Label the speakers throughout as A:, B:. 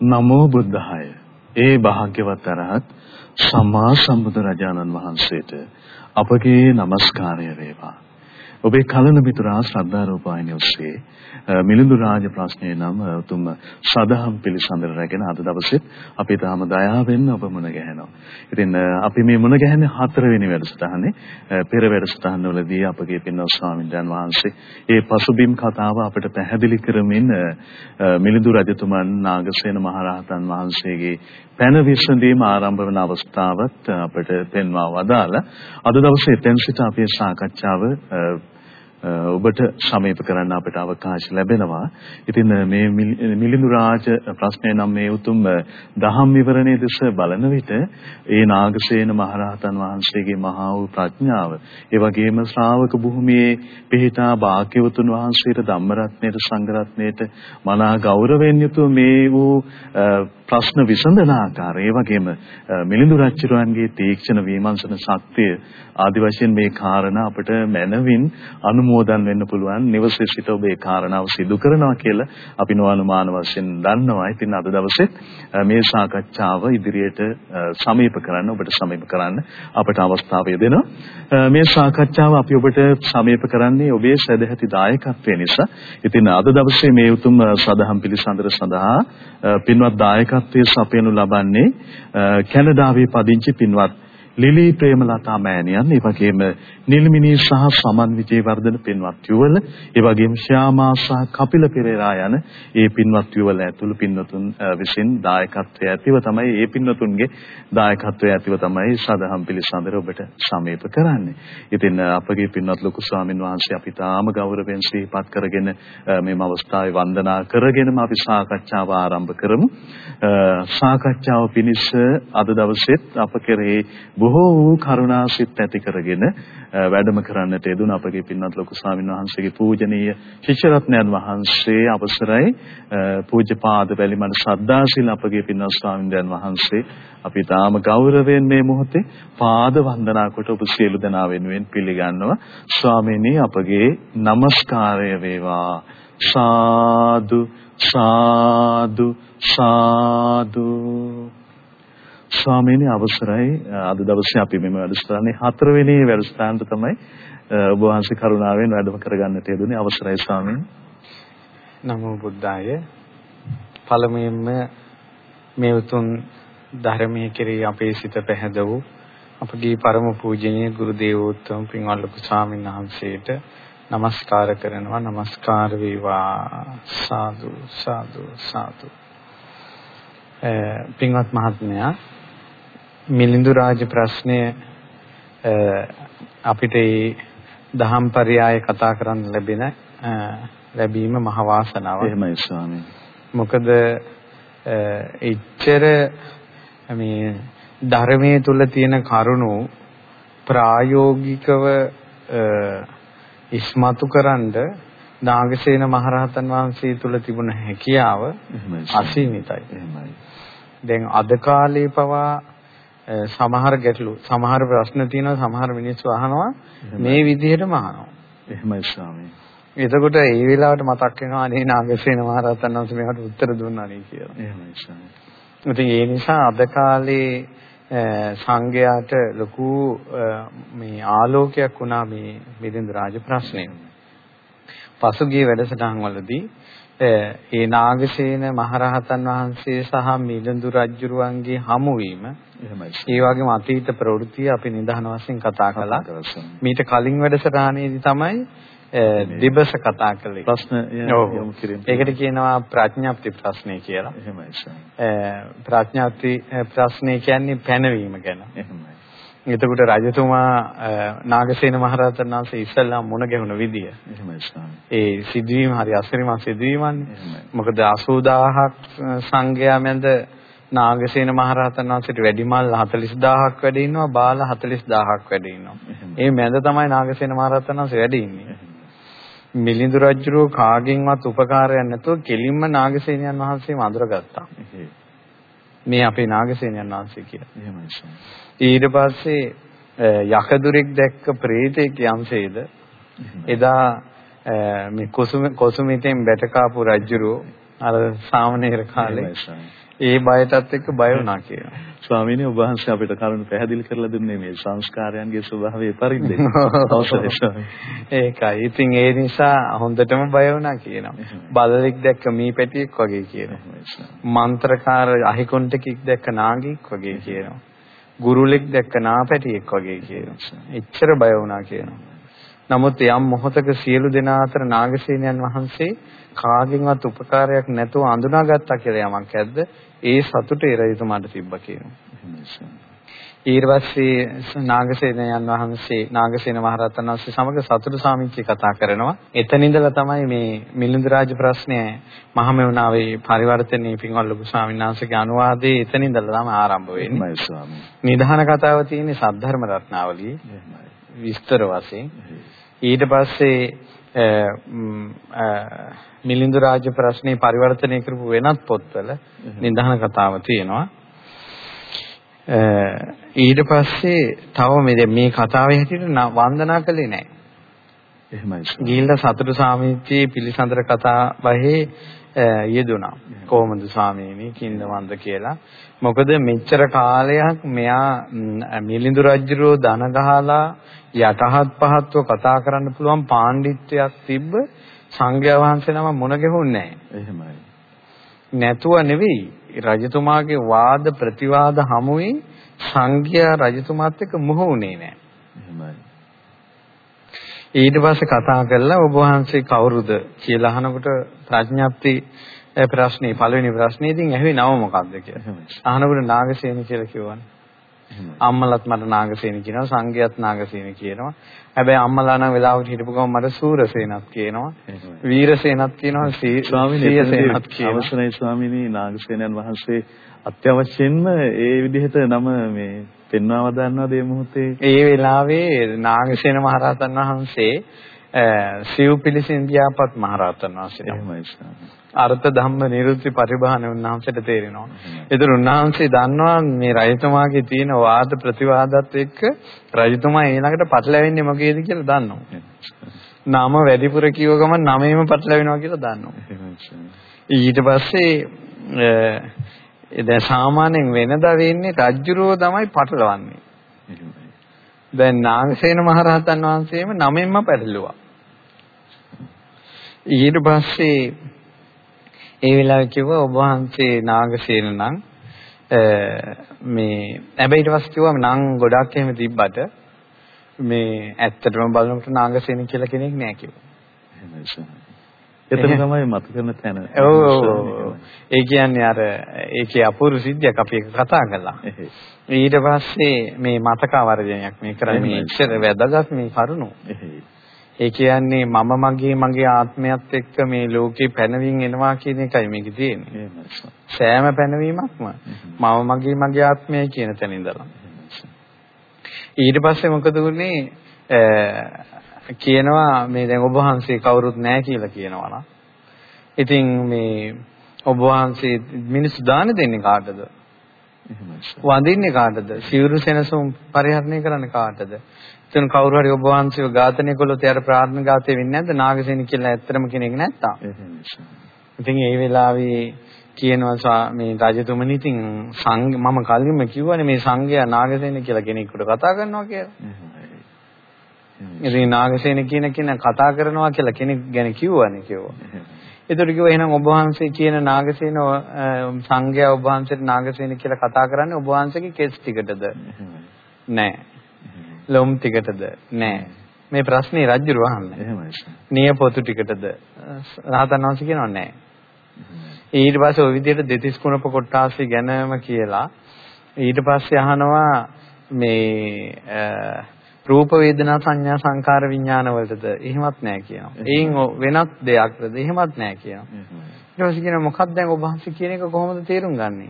A: නමෝ බුද්ධාය. ඒ භාග්‍යවත් අරහත් සම්මා සම්බුදු රජාණන් වහන්සේට අපගේ নমස්කාරය වේවා. ඔබේ කලන මිතුරා ශ්‍රද්ධා රූපాయని ඔස්සේ මිලිඳු රාජ ප්‍රශ්නය නම් උතුම් සදහම් පිළිසඳර රැගෙන අද දවසෙත් අපි තාම දයාවෙන් ඔබ මුණ ගැහෙනවා. ඉතින් අපි මේ මුණ ගැහෙන්නේ හතරවෙනි වැඩසටහනේ පෙර වැඩසටහන වලදී අපගේ පින්වත් ස්වාමීන් වහන්සේ ඒ පසුබිම් කතාව අපිට පැහැදිලි කරමින් මිලිඳු රජතුමන් නාගසේන මහරහතන් වහන්සේගේ පැන විසඳීම ආරම්භ වන අවස්ථාවත් අපිට පෙන්වා වදාලා අද දවසේ එතෙන් සිට අපේ සාකච්ඡාව ඔබට සමීප කරන්න අපිට අවකාශ ලැබෙනවා. ඉතින් මේ මිලිඳු රාජ ප්‍රශ්නය නම් මේ උතුම් දහම් විවරණයේ දෙස බලන විට ඒ නාගසේන මහරහතන් වහන්සේගේ මහා වූ ප්‍රඥාව, ඒ වගේම ශ්‍රාවක භූමියේ පිහිටා භාග්‍යවතුන් වහන්සේට ධම්මරත්නයට සංඝරත්නයට මනා ගෞරවයෙන් යුතුව මේ වූ ප්‍රශ්න විසඳන ආකාරය, ඒ වගේම මිලිඳු රජුරන්ගේ තීක්ෂණ විමර්ශන ශක්තිය ආදි වශයෙන් මේ කාරණා අපිට මනවින් අනුමෝදන් වෙන්න පුළුවන් නිවසේ සිට ඔබ ඒ කාරණාව සිදු කරනවා කියලා අපි නොඅනුමාන වශයෙන් දන්නවා. ඉතින් අද දවසේ මේ සාකච්ඡාව ඉදිරියට සමීප කරන්න ඔබට සමීප කරන්න අපට අවස්ථාව දෙනවා. මේ සාකච්ඡාව අපි ඔබට සමීප කරන්නේ ඔබේ සදැහැති දායකත්වය නිසා. ඉතින් අද දවසේ මේ උතුම් සදහම් පිළිසඳර සඳහා පින්වත් දායකත්වයේ සපයනු ලබන්නේ කැනඩාවේ පදිංචි පින්වත් ලිලි ප්‍රේමලතා මෑණියන්, ඒ වගේම නිල්මිනී සහ සමන් විජේවර්ධන පින්වත් යුවල, ඒ වගේම ශ්‍යාමා සහ කපිල පෙරේරා යන ඒ පින්වත් යුවල ඇතුළු පින්වතුන් විසින් දායකත්වයේ ඇතිව තමයි ඒ පින්වතුන්ගේ දායකත්වයේ ඇතිව තමයි සදහම් පිළිසඳර ඔබට සමීප කරන්නේ. ඉතින් අපගේ පින්වත් ලොකු ස්වාමින් වහන්සේ අපි තාම ගෞරවයෙන් සිහිපත් කරගෙන මේම අවස්ථාවේ වන්දනා කරගෙනම අපි සාකච්ඡාව ආරම්භ කරමු. සාකච්ඡාව පිණිස අද දවසෙත් අප කෙරෙහි බොහෝ වූ කරුණාසිත ඇති කරගෙන වැඩම කරන්නට යෙදුන අපගේ පින්වත් ලොකු ස්වාමීන් වහන්සේගේ පූජනීය ශිෂ්‍ය රත්නයන් වහන්සේ අවසරයි. පූජ්‍යපාද වැලිමඩ සද්දාශීල අපගේ පින්වත් ස්වාමීන් වහන්සේ අපි තාම ගෞරවයෙන් මේ මොහොතේ පාද වන්දනා කොට ඔබ සියලු දෙනා වෙනුවෙන් පිළිගන්නවා. ස්වාමීනි අපගේ নমස්කාරය වේවා. සාදු සාදු සාදු. ස්වාමීනි අවසරයි අද දවසේ අපි මෙම වැඩසටහනේ හතරවෙනි වැඩසටහනට තමයි ඔබ වහන්සේ කරුණාවෙන් වැඩම කරගන්නට යෙදුනේ අවසරයි ස්වාමීනි.
B: නමෝ බුද්ධාය. පළමුවෙන්ම මේ උතුම් ධර්මයේ කෙරෙහි අපේ සිත පැහැද වූ අපගේ ಪರම පූජනීය ගුරු දේවෝත්තම පින්වත් ලොකු ස්වාමීන් වහන්සේට নমස්කාර කරනවා. নমස්කාර වේවා. සාදු සාදු සාදු. පින්වත් මහත්මයා මිලිඳු රාජ ප්‍රශ්නය අපිට ඒ දහම් පරයය කතා කරන්න ලැබෙන ලැබීම මහ වාසනාවක්.
A: එහෙමයි ස්වාමීනි.
B: මොකද එච්චර මේ ධර්මයේ තුල තියෙන කරුණු ප්‍රායෝගිකව ඉස්මතු කරන්ඩ නාගසේන මහරහතන් වහන්සේ තුල තිබුණ හැකියාව අසීමිතයි.
A: එහෙමයි.
B: දැන් අද කාලේ පවා සමහර ගැටලු සමහර ප්‍රශ්න තියෙනවා සමහර මිනිස්සු අහනවා මේ විදිහටම අහනවා.
A: එහෙමයි ස්වාමී.
B: එතකොට ඒ වෙලාවට මතක් වෙනවා අනේ නාගසේන මහරහතන් වහන්සේ මේකට උත්තර දුන්නා නේ කියලා.
A: එහෙමයි ස්වාමී.
B: ඉතින් ඒ නිසා අද කාලේ සංඝයාට ලොකු මේ ආලෝකයක් වුණා මේ මිලිඳු රාජ ප්‍රශ්නය. පසුගිය වැඩසටහන් වලදී ඒ නාගසේන මහරහතන් වහන්සේ සහ මිලිඳු රජුරුවන්ගේ හමුවීම
A: එහෙමයි.
B: ඒ වගේම අතීත ප්‍රවෘත්ති අපි නිදහන වශයෙන් කතා කළා. මීට කලින් වැඩසටහනේදී තමයි දිබස කතා කළේ.
A: ප්‍රශ්න
B: යොමු කිරීම. ඒකට කියනවා ප්‍රඥාප්ති ප්‍රශ්නේ කියලා.
A: එහෙමයි.
B: ප්‍රඥාප්ති ප්‍රශ්නේ කියන්නේ පැනවීම ගැන.
A: එහෙමයි.
B: එතකොට රජතුමා නාගසේන මහරහතන් වහන්සේ ඉස්සල්ලා මුණ ගැහුණ විදිය.
A: එහෙමයි ස්වාමී.
B: ඒ සිදුවීම හරි අසිරිමත් සිදුවීමන්නේ. මොකද 80000ක් සංඝයා මැද නාගසේන මහරහතන් වහන්සේට වැඩිමල් 40000ක් වැඩ ඉන්නවා බාල 40000ක් වැඩ ඉන්නවා. ඒ මැද තමයි නාගසේන මහරහතන් වහන්සේ වැඩ ඉන්නේ. මිලිඳු රජුරෝ කාගෙන්වත් උපකාරයක් නැතුව කෙලින්ම නාගසේනයන් වහන්සේම අඳුරගත්තා. මේ අපේ නාගසේනයන් වහන්සේ කියලා.
A: එහෙමයි.
B: ඊට පස්සේ යකදුරෙක් දැක්ක ප්‍රේතෙක් යම්සේද එදා මේ කුසුම කුසුමිතෙන් බැටකාපු රජුරෝ අර සාමනීර කාලේ ඒ බයටත් එක්ක බය වුණා කියනවා.
A: ස්වාමීනි ඔබ වහන්සේ අපිට කරුණු පැහැදිලි කරලා දුන්නේ මේ සංස්කාරයන්ගේ ස්වභාවය පරිද්දෙන්. අවසරයි ස්වාමී.
B: ඒකයි. ඉතින් ඒ නිසා හොඳටම බය වුණා කියනවා. බලලෙක් දැක්ක මී පැටියෙක් වගේ කියනවා. මන්ත්‍රකාර අහිකොන්ටකෙක් දැක්ක නාගයෙක් වගේ කියනවා. ගුරුලෙක් දැක්ක නාපැටියෙක් වගේ කියනවා. එච්චර බය වුණා කියනවා. නමුත් යම් මොහතක සියලු දෙනා අතර නාගසේනයන් වහන්සේ කාගෙන්වත් උපකාරයක් නැතුව අඳුනාගත්තා කියලා යමක් ඇද්ද? ඒ සතුට ඒ රජතුමාට තිබ්බ කියනවා. ඊට පස්සේ නාගසේනයන් වහන්සේ නාගසේන මහරහතන් වහන්සේ සමග සතුටු සාමිච්චි කතා කරනවා. එතන ඉඳලා තමයි මේ මිලිඳු රාජ ප්‍රශ්නය මහමෙවුනාවේ පරිවර්තනයේ පින්වල් ලොකු ස්වාමීන් වහන්සේගේ අනුවාදයේ එතන ඉඳලා තමයි ආරම්භ වෙන්නේ. නිධාන කතාව තියෙන්නේ සද්ධර්ම රත්නාවලියේ විස්තර වශයෙන්. ඊට පස්සේ මිලිඳු රාජ ප්‍රශ්නේ පරිවර්තනය කරපු වෙනත් පොත්වල නිධාන කතාව තියෙනවා. ඊට පස්සේ තව මේ මේ කතාවේ හැටියට වන්දනා කළේ නැහැ.
A: එහෙමයි.
B: ගිහිල්ලා සතුටු සාමිච්චේ පිළිසඳර කතා බහේ යෙදුනා. කොහොමද ස්වාමීනි කින්දවන්ද කියලා. මොකද මෙච්චර කාලයක් මෙයා මිලිඳු රජුරෝ දන ගහලා යටහත් පහත්ව කතා කරන්න පුළුවන් පාණ්ඩිත්වයක් තිබ්බ සංඝයා වහන්සේ නම මුණ ගැහුන්නේ නැහැ.
A: එහෙමයි.
B: නැතුව නෙවෙයි රජතුමාගේ වාද ප්‍රතිවාද හමුවේ සංඝයා රජතුමාත් එක්ක මොහුනේ නැහැ.
A: එහෙමයි.
B: ඊට පස්සේ කතා කරලා ඔබ වහන්සේ කවුරුද කියලා අහනකොට ප්‍රඥාප්ති ප්‍රශ්නේ පළවෙනි ප්‍රශ්නේදී ඇහුවේ නම මොකක්ද කියලා. අහනකොට නාගසේන කියලා කිව්වනේ. අම්මලත් මට නාගසේන කියනවා සංඝයාත් නාගසේන කියනවා. හැබැයි අම්මලා නම් වෙලාවට හිටපු ගමන් මට සූරසේනත් කියනවා. වීරසේනත් කියනවා
A: ස්වාමීනි අවසරයි ස්වාමීනි නාගසේනයන් වහන්සේ අත්‍යවශ්‍යෙන්ම ඒ විදිහට නම මේ පෙන්වා වදාන්නවද මේ මොහොතේ?
B: ඒ වෙලාවේ නාගසේන මහරහතන් වහන්සේ සිව් පිළිසින් ගියාපත් මහරහතන් වහන්සේ. අර්ථ ධම්ම නිරුත්ති පරිභාන උන්වහන්සේට තේරෙනවා. ඒතර උන්වහන්සේ දන්නවා මේ රජතුමාගේ තියෙන වාද ප්‍රතිවාදات එක්ක රජතුමා ඊළඟට පටලැවෙන්නේ මොකේද කියලා දන්නවා. නම වැඩිපුර කියව ගමන් නමේම පටලැවෙනවා කියලා දන්නවා. ඊට පස්සේ දැන් සාමාන්‍යයෙන් වෙනදා වෙන්නේ රජ්ජුරුව තමයි පටලවන්නේ. දැන් නාගසේන මහරහතන් වහන්සේම නමෙන්ම පැටලුවා. ඊට පස්සේ ඒ වෙලාවේ කිව්වා ඔබ වහන්සේ නාගසේන නම් මේ හැබැයි ඊට පස්සේ කිව්වා නම් ගොඩක් එහෙම තිබ්බට මේ ඇත්තටම බලනකොට නාගසේන කියලා කෙනෙක් නෑ කිව්වා.
A: එතන තමයි මත කරන තැන.
B: ඔව්. ඒ කියන්නේ අර ඒකේ අපූර්ව සිද්ධියක් අපි එක කතා කළා. ඊට පස්සේ මේ මතක වර්ජනයක් මේ කරන්නේ ඉච්ඡර වැදගත් මේ කරුණු. ඒ කියන්නේ මම මගේ මගේ ආත්මයත් එක්ක මේ ලෝකේ පැනවීම එනවා කියන එකයි මේකේ තියෙන්නේ. සෑම පැනවීමක්ම මම මගේ මගේ ආත්මයයි කියන තැන ඉඳලා. ඊට පස්සේ මොකද වුනේ කියනවා මේ දැන් ඔබ වහන්සේ කවුරුත් නැහැ කියලා කියනවා නම්. ඉතින් මේ ඔබ වහන්සේ මිනිස්සු දාන දෙන්නේ කාටද? වඳින්නේ කාටද? සිවුරු සෙනසුම් පරිහරණය කරන්නේ කාටද? එතන කවුරු හරි ඔබ වහන්සේව ඝාතනය කළොත් එයාට ප්‍රාර්ථනා ඝාතය වෙන්නේ නැද්ද? නාගසේන කියලා ඇත්තම කෙනෙක් නැත්තම්. ඉතින් ඒ වෙලාවේ කියනවා මේ රජතුමනි ඉතින් මම කලින්ම කිව්වනේ මේ සංඝයා නාගසේන කියලා කෙනෙකුට කතා කරනවා කියලා. ඉතින් නාගසේන කියන කෙනා කතා කරනවා කියලා කෙනෙක් ගැන කිව්වනේ කිව්වා. ඒතර කිව්වා එහෙනම් ඔබ වහන්සේ කියන නාගසේන සංඝයා ඔබ වහන්සේට නාගසේන කියලා කතා කරන්නේ ඔබ වහන්සේගේ කෙස් ටිකටද? නෑ. ලොම් ටිකටද? නෑ. මේ ප්‍රශ්නේ රජුර වහන්නේ.
A: එහෙමයි.
B: නිය පොතු ටිකටද? රහතන් වහන්සේ කියනවා නෑ. ඊට පස්සේ ওই විදිහට දෙතිස් කුණප කොටාසි ගැනම කියලා ඊට පස්සේ අහනවා මේ රූප වේදනා සංඥා සංකාර විඥාන වලටද එහෙමත් නැහැ කියනවා. එයින් වෙනත් දෙයක්ද එහෙමත් නැහැ කියනවා. ඊට පස්සේ කියනවා මොකක්ද දැන් ඔබ වහන්සේ කියන එක කොහොමද තේරුම් ගන්නෙ?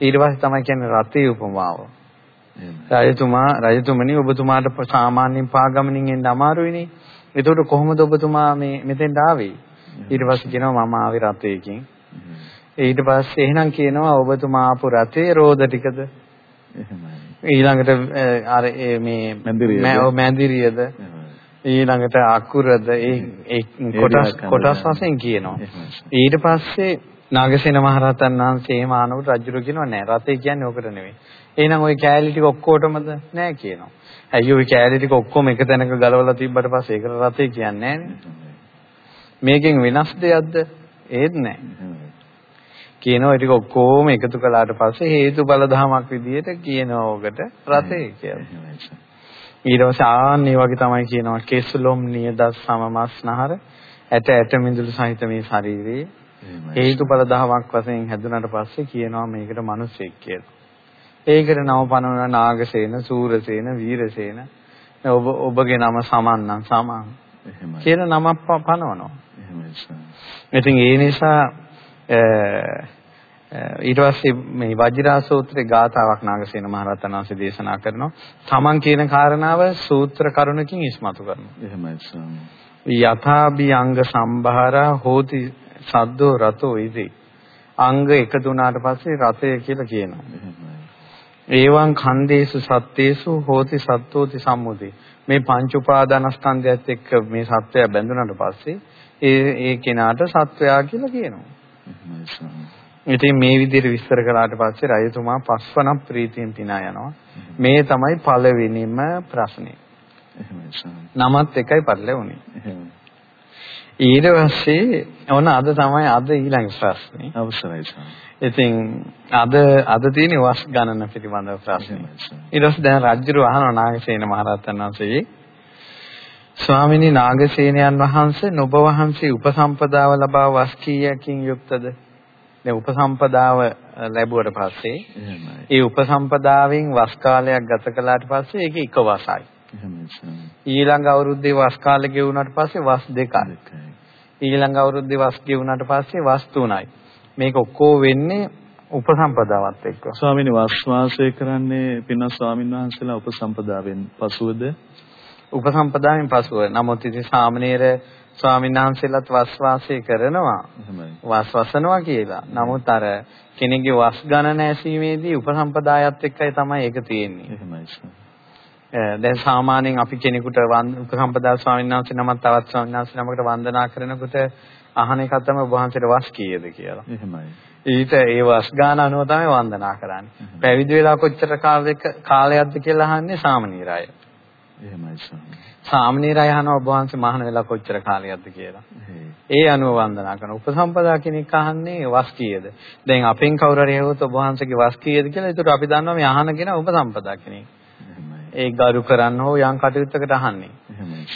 B: ඊට පස්සේ තමයි කියන්නේ රතේ උපමාව. රජතුමා රජතුමනි ඔබතුමාට සාමාන්‍යයෙන් පාගමනින් එන්න අමාරුයිනේ. එතකොට කොහොමද ඔබතුමා මේ මෙතෙන්ට ආවේ? ඊට පස්සේ කියනවා මම ආවේ රතේකින්. ඊට පස්සේ එහෙනම් කියනවා ඔබතුමා ආපු රතේ රෝද ටිකද? ඊළඟට අර මේ මැදිරියද ඊළඟට අකුරද ඒ කොටස් කොටස් වශයෙන් කියනවා ඊට පස්සේ නාගසේන මහරහතන් වහන්සේ එහෙම ආනකොට රජුරු කියනවා නෑ රතේ කියන්නේ ඔකට නෙවෙයි. එහෙනම් ওই කෑලි ටික ඔක්කොටමද නෑ කියනවා. ඇයි ওই කෑලි ටික ඔක්කොම එක තැනක ගලවලා තිබ්බට පස්සේ ඒකට රතේ කියන්නේ නෑනේ. මේකෙන් වෙනස් දෙයක්ද? ඒත් නෑ. කියනවා ඒ ටික ඔක්කොම එකතු කළාට පස්සේ හේතුඵල ධමයක් විදිහට කියනවා ඔකට රතේ කියලා. ඊට පස්සේ ආන්නේ වගේ තමයි කියනවා කෙස්ලොම් නියදස් සමමස්නහර ඇට ඇට මිදුළු සහිත මේ ශරීරයේ හේතුඵල දහමක් වශයෙන් හැදුනට පස්සේ කියනවා මේකට මිනිසෙක් කියලා. ඒකට නම පනවන නාගසේන, සූරසේන, වීරසේන ඔබ ඔබගේ නම සමන්නම් සමන්. කියන නමක් පනවනවා. ඉතින් ඒ නිසා ඊට පස්සේ මේ වජිරා සූත්‍රයේ ගාථාවක් නාගසේන මහරහතන් වහන්සේ දේශනා කරනවා. තමන් කියන කාරණාව සූත්‍ර කරුණකින් ඉස්මතු කරනවා.
A: එහෙමයි ස්වාමී.
B: යථාභි අංග සම්භාරා හෝති සද්දෝ රතෝ ඉති. අංග එකතු වුණාට පස්සේ රතය කියලා කියනවා. ඒවං ඛණ්ඩේසු සත්‍යේසු හෝති සත්තෝති සම්මුති. මේ පංච උපාදානස්කන්ධයත් එක්ක මේ සත්වය බැඳුනට පස්සේ ඒ ඒ කෙනාට සත්වයා කියලා කියනවා. ඉතින් මේ විදිහට විස්තර කළාට පස්සේ රජතුමා පස්වන ප්‍රීතියෙන් පිනා යනවා. මේ තමයි පළවෙනිම ප්‍රශ්නේ. නමත් එකයි පරිලෙවුනේ. ඊට පස්සේ ඕන අද තමයි අද ඊළඟ ප්‍රශ්නේ.
A: අවසරයි.
B: ඉතින් අද අද තියෙන වස් ගණන පිළිබඳව ප්‍රශ්නේ. ඊට පස්සේ දැන් රජුරු අහනවා නාගසේන මහරහතන් වහන්සේ ස්වාමිනී නාගසේනයන් වහන්සේ නුඹ වහන්සේ උපසම්පදාව ලබා වස් කීයකින් යුක්තද? දැන් උපසම්පදාව ලැබුවට පස්සේ ඒ උපසම්පදාවෙන් වස් කාලයක් ගත කළාට පස්සේ ඒක එක වසයි. ඊළඟ අවුරුද්දේ වස් කාලේ ගෙවුනට පස්සේ වස් දෙකයි. ඊළඟ අවුරුද්දේ වස් ගෙවුනට පස්සේ වස් තුනයි. මේක ඔක්කොම වෙන්නේ උපසම්පදාවත් එක්ක.
A: ස්වාමීනි වස් වාසය කරන්නේ පින්න ස්වාමීන් වහන්සේලා උපසම්පදාවෙන් පසුවද?
B: උපසම්පදාවෙන් පසුව. නමුත් ඉතින් සාමණේර ස්වාමීන් වහන්සේලාත් වස් වාසය කරනවා. වස් වසනවා කියලා. නමුත් අර කෙනෙක්ගේ වස් ගණන ඇසීමේදී උපසම්පදායත් එක්කයි තමයි ඒක තියෙන්නේ.
A: එහෙමයි.
B: දැන් සාමාන්‍යයෙන් අපි කෙනෙකුට උපසම්පදා ස්වාමීන් වහන්සේ නමක් තවත් ස්වාමීන් වහන්සේ නමකට වන්දනා කරනකොට අහන එක තමයි වහන්සේට වස් කීයද කියලා.
A: එහෙමයි.
B: ඊට ඒ වස් ගාන අනුව තමයි වන්දනා කරන්නේ. පැවිදි වෙලා කොච්චර කාලයක කාලයක්ද කියලා අහන්නේ සාමණේර අය.
A: එහෙමයි ස්වාමී.
B: සාමණේර අය අහනවා ඔබ වහන්සේ මහාන වෙලා කොච්චර කාලයක්ද කියලා. ඒ අනුව වන්දනා කරන උපසම්පදා කෙනෙක් අහන්නේ වස් කීයද? දැන් අපෙන් කවුරු හරි ඇහුවොත් ඔබ වහන්සේගේ වස් කීයද කියලා ඒකට අපි දන්නවා මේ අහන කෙනා උපසම්පදා කෙනෙක්. ඒ ගරු කරන්න හෝ යම් කටයුත්තකට අහන්නේ.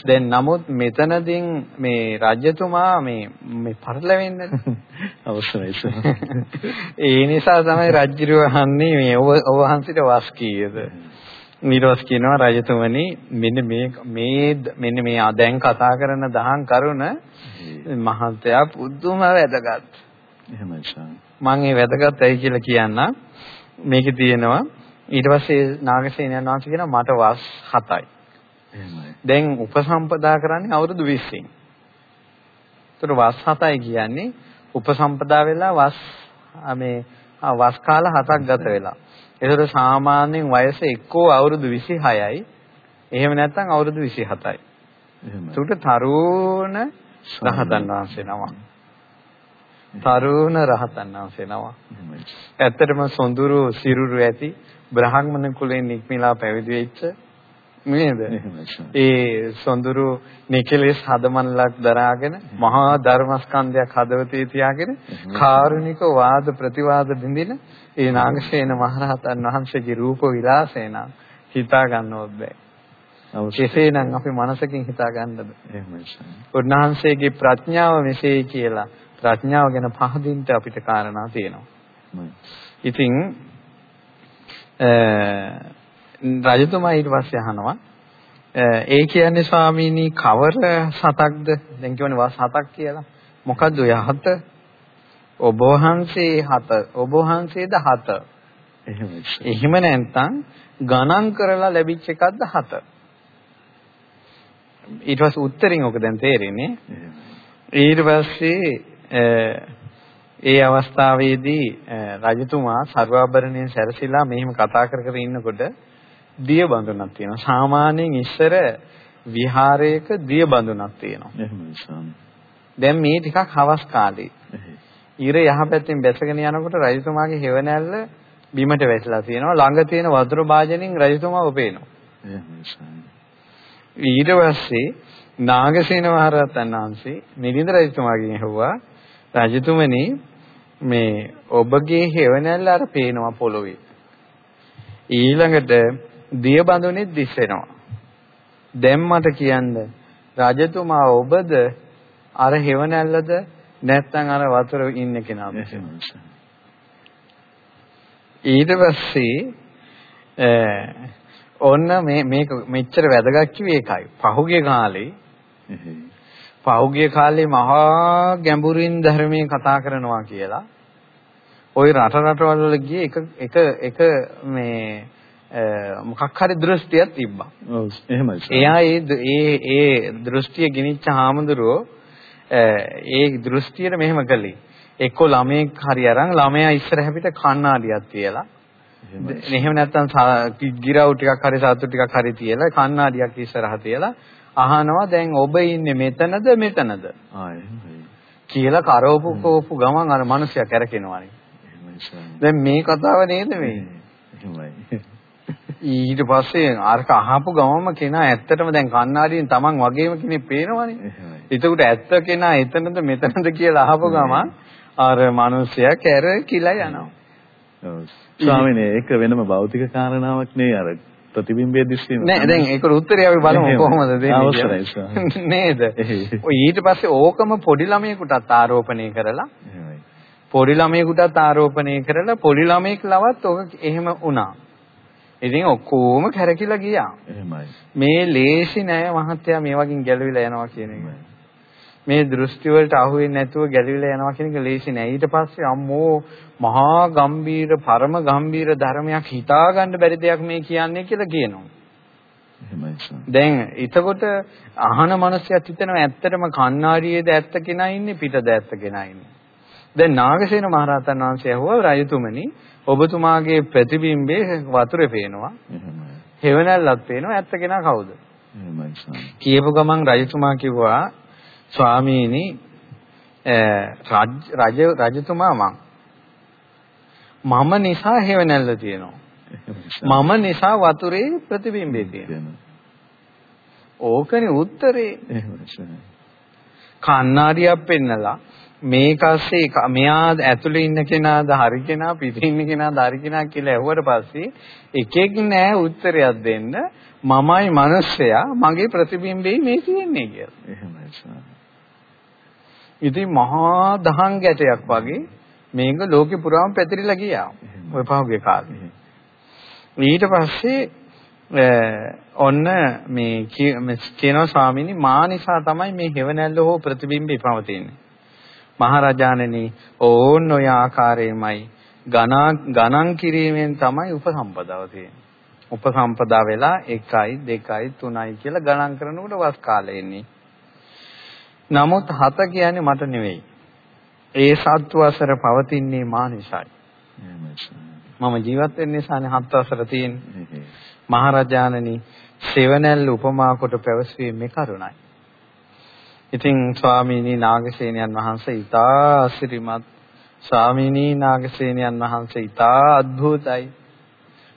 B: දැන් නමුත් මෙතනදී මේ රජතුමා මේ මේ පරිලවෙන්නේ
A: අවශ්‍යයි
B: ඒ නිසා තමයි රජුව අහන්නේ මේ ඔබ වහන්සිට වස් කීයද? ඊට කියනවා රජතුමනි මෙන්න මේ මේ මෙන්න මේ දැන් කතා කරන දහම් කරුණ මහත්යා පුදුම වැදගත්.
A: එහෙමයි සාම.
B: මම ඒ වැදගත් ඇයි කියලා කියන්න මේකේ තියෙනවා ඊට පස්සේ නාගසේනයන් වහන්සේ කියනවා මට වස් 7යි.
A: එහෙමයි.
B: දැන් උපසම්පදා කරන්නේ අවුරුදු 20න්. ඒතර වස් 7යි කියන්නේ උපසම්පදා වෙලා වස් මේ වස් කාල 7ක් ගත වෙලා. ඒතර සාමාන්‍යයෙන් වයස එක්කෝ අවුරුදු 26යි. එහෙම නැත්නම් අවුරුදු 27යි.
A: එහෙමයි.
B: ඒකට තරුණ රහතන් වහන්සේ නමක්. තරුණ රහතන් වහන්සේ නමක්. ඇත්තටම සොඳුරු සිරුරු ඇති බ්‍රාහ්මණ කුලයෙන් නික්මිලා පැවිදි වෙච්ච නේද? ඒ සොඳුරු නිකලෙස් හදමන්ලක් දරාගෙන මහා ධර්මස්කන්ධයක් හදවතේ තියාගෙන කාරුණික වාද ප්‍රතිවාද බින්දින ඒ නාගසේන මහරහතන් වහන්සේගේ රූප විලාසය නම් හිතා ගන්නවත් බෑ. කෙසේනම් අපි මනසකින් හිතා ගන්නද?
A: එහෙමයි.
B: උන්වහන්සේගේ ප්‍රඥාව මෙසේ කියලා ප්‍රඥාව ගැන පහදින්න අපිට කාරණා තියෙනවා. ඉතින් රජතුමා ඊට පස්සේ අහනවා ඒ කියන්නේ ස්වාමීනි කවර සතක්ද? දැන් කියවනේ වස් හතක් කියලා. මොකද්ද ඔය හත? ඔබ වහන්සේ හත ඔබ වහන්සේද හත.
A: එහෙමයි
B: එහෙම නැත්නම් ගණන් කරලා ලැබිච්ච එකක්ද හත? ඊට පස්සේ උත්තරින් ඔක දැන් තේරෙන්නේ. ඊට පස්සේ ඒ අවස්ථාවේදී රජතුමා ਸਰවාභරණයෙන් සැරසිලා මෙහිම කතා කර කර ඉන්නකොට දිය බඳුනක් තියෙනවා. සාමාන්‍යයෙන් ඉස්සර විහාරයක දිය බඳුනක් තියෙනවා.
A: එහෙමයි.
B: දැන් මේ ටිකක් හවස් කාලේ. ඉර යහපැත්තෙන් බැසගෙන යනකොට රජතුමාගේ හෙවණැල්ල බිමට වැටලා තියෙනවා. ළඟ තියෙන වතුර භාජනෙන් රජතුමාව පේනවා. ඊට පස්සේ නාගසේන මහරහතන් වහන්සේ මිලිඳ රජතුමාගෙන් ඇහුවා රජතුමනි මේ ඔබගේ හෙවණැල්ල අර පේනවා පොළොවේ. ඊළඟට දිය බඳුනේ දිස්සෙනවා. දැන් මට කියන්න රජතුමා ඔබද අර හෙවණැල්ලද නැත්නම් අර වතුර ඉන්න කෙනාද ඊට පස්සේ ඔන්න මේ මේක මෙච්චර වැදගත් කිව්වේ ඒකයි. පහුගිය කාලේ පහුගිය කාලේ මහා ගැඹුරින් ධර්මයේ කතා කරනවා කියලා ওই රට රටවල් වල ගියේ එක එක එක මේ මොකක් හරි දෘෂ්ටියක් තිබ්බා.
A: ඔව් එහෙමයි.
B: එයා ඒ ඒ ඒ දෘෂ්ටිය ගිනිච්ච හාමුදුරුවෝ ඒ දෘෂ්ටියට මෙහෙම කළේ. එක්කෝ ළමයෙක් හරි අරන් ළමයා ඉස්සරහ පිට කණ්ණාඩියක් තියලා. එහෙම නැත්නම් ගිරව් ටිකක් හරි සාතු ටිකක් හරි තියලා කණ්ණාඩියක් ඉස්සරහ තියලා අහනවා දැන් ඔබ ඉන්නේ මෙතනද මෙතනද? කියලා කරවපු කෝපු ගමන් අර මිනිස්සයා කැරකෙනවානේ දැන් මේ කතාව නේද මේ ඊට පස්සේ අරක අහපු ගමම කෙනා ඇත්තටම දැන් කණ්ණාඩියෙන් Taman වගේම කෙනෙක් පේනවනේ. එතකොට ඇත්ත කෙනා එතනද මෙතනද කියලා අහපු ගමන් අර මිනිස්සයා කැර කිලා යනවා.
A: ස්වාමීනි ඒක වෙනම භෞතික කාරණාවක් නේ අර ප්‍රතිබිම්බයේ දිස්වීම.
B: නෑ දැන් ඒකට උත්තරය අපි බලමු කොහොමද දෙන්නේ. නේද? ඔය ඊට පස්සේ ඕකම පොඩි ළමයෙකුටත් ආරෝපණය කරලා පොඩි ළමයෙකුටත් ආරෝපණය කරලා පොඩි ළමයෙක් ලවත් ඔක එහෙම වුණා. ඉතින් ඔක්කොම කැරකිලා ගියා.
A: එහෙමයි.
B: මේ ලේසි නෑ මහත්තයා මේ වගේ ගැලවිලා යනවා කියන එක. මේ දෘෂ්ටි වලට අහු වෙන්නේ නැතුව ගැලවිලා යනවා කියන එක ලේසි නෑ. ඊට පස්සේ අම්මෝ මහා ගම්බීර පරම ගම්බීර ධර්මයක් හිතා ගන්න බැරි දෙයක් මේ කියන්නේ කියලා කියනවා. දැන් එතකොට අහන මනුස්සයත් හිතනවා ඇත්තටම කණ්ණාඩියේද ඇත්ත කෙනා ඉන්නේ පිටද ඇත්ත කෙනා ඉන්නේ. දැන් නාගසේන මහරහතන් වහන්සේ ඇහුවා රජතුමනි ඔබතුමාගේ ප්‍රතිබිම්බේ වතුරේ පේනවා. හෙවණැල්ලක් පේනවා. ඇත්ත කෙනා කවුද? කියපු ගමන් රජතුමා කිව්වා ස්වාමීනි රජ රජතුමා මං මම නිසා හෙවණැල්ල තියෙනවා. මම නිසා වතුරේ ප්‍රතිබිම්බේ තියෙනවා. ඕකනේ උත්තරේ. කන්නාඩියක් පෙන්නලා මේකස්සේ මෙයා ඇතුලේ ඉන්න කෙනාද හරි කෙනා පිටින් ඉන්න කෙනාද හරි කෙනා කියලා ඇහුවට පස්සේ එකෙක් නෑ උත්තරයක් දෙන්න මමයි මිනිස්සයා මගේ ප්‍රතිබිම්බෙයි මේ තියෙන්නේ කියලා.
A: එහෙමයි
B: ඉතින් මහා දහං ගැටයක් වගේ මේක ලෝකෙ පුරාම පැතිරිලා ගියා. ওই පහුගිය කාලේ. ඊට පස්සේ ඔන්න මේ කියනවා ස්වාමීනි මා නිසා තමයි මේ හෙවණැල්ල හෝ ප්‍රතිබිම්බේ පවතින්නේ. මහරජාණනි ඕන් ඔය ආකාරයෙන්මයි ගණන් කිරීමෙන් තමයි උපසම්පදාව තියෙන්නේ. උපසම්පදා වෙලා 1යි 2යි 3යි කියලා ගණන් කරනකොට වස් කාලේ එන්නේ. නමුත් හත කියන්නේ මට නෙවෙයි. ඒ සත්වසර පවතින්නේ මා නිසායි. මම ජීවත් වෙන්න නිසානේ හත් වසර තියෙන්නේ. මහරජාණනි සෙවණැල්ල උපමා කොට පැවසුවේ මේ කරුණයි. ඉතින් ස්වාමීනි නාගසේනයන් වහන්සේ ඊටා අසිරිමත් ස්වාමීනි නාගසේනයන් වහන්සේ ඊටා අద్భుතයි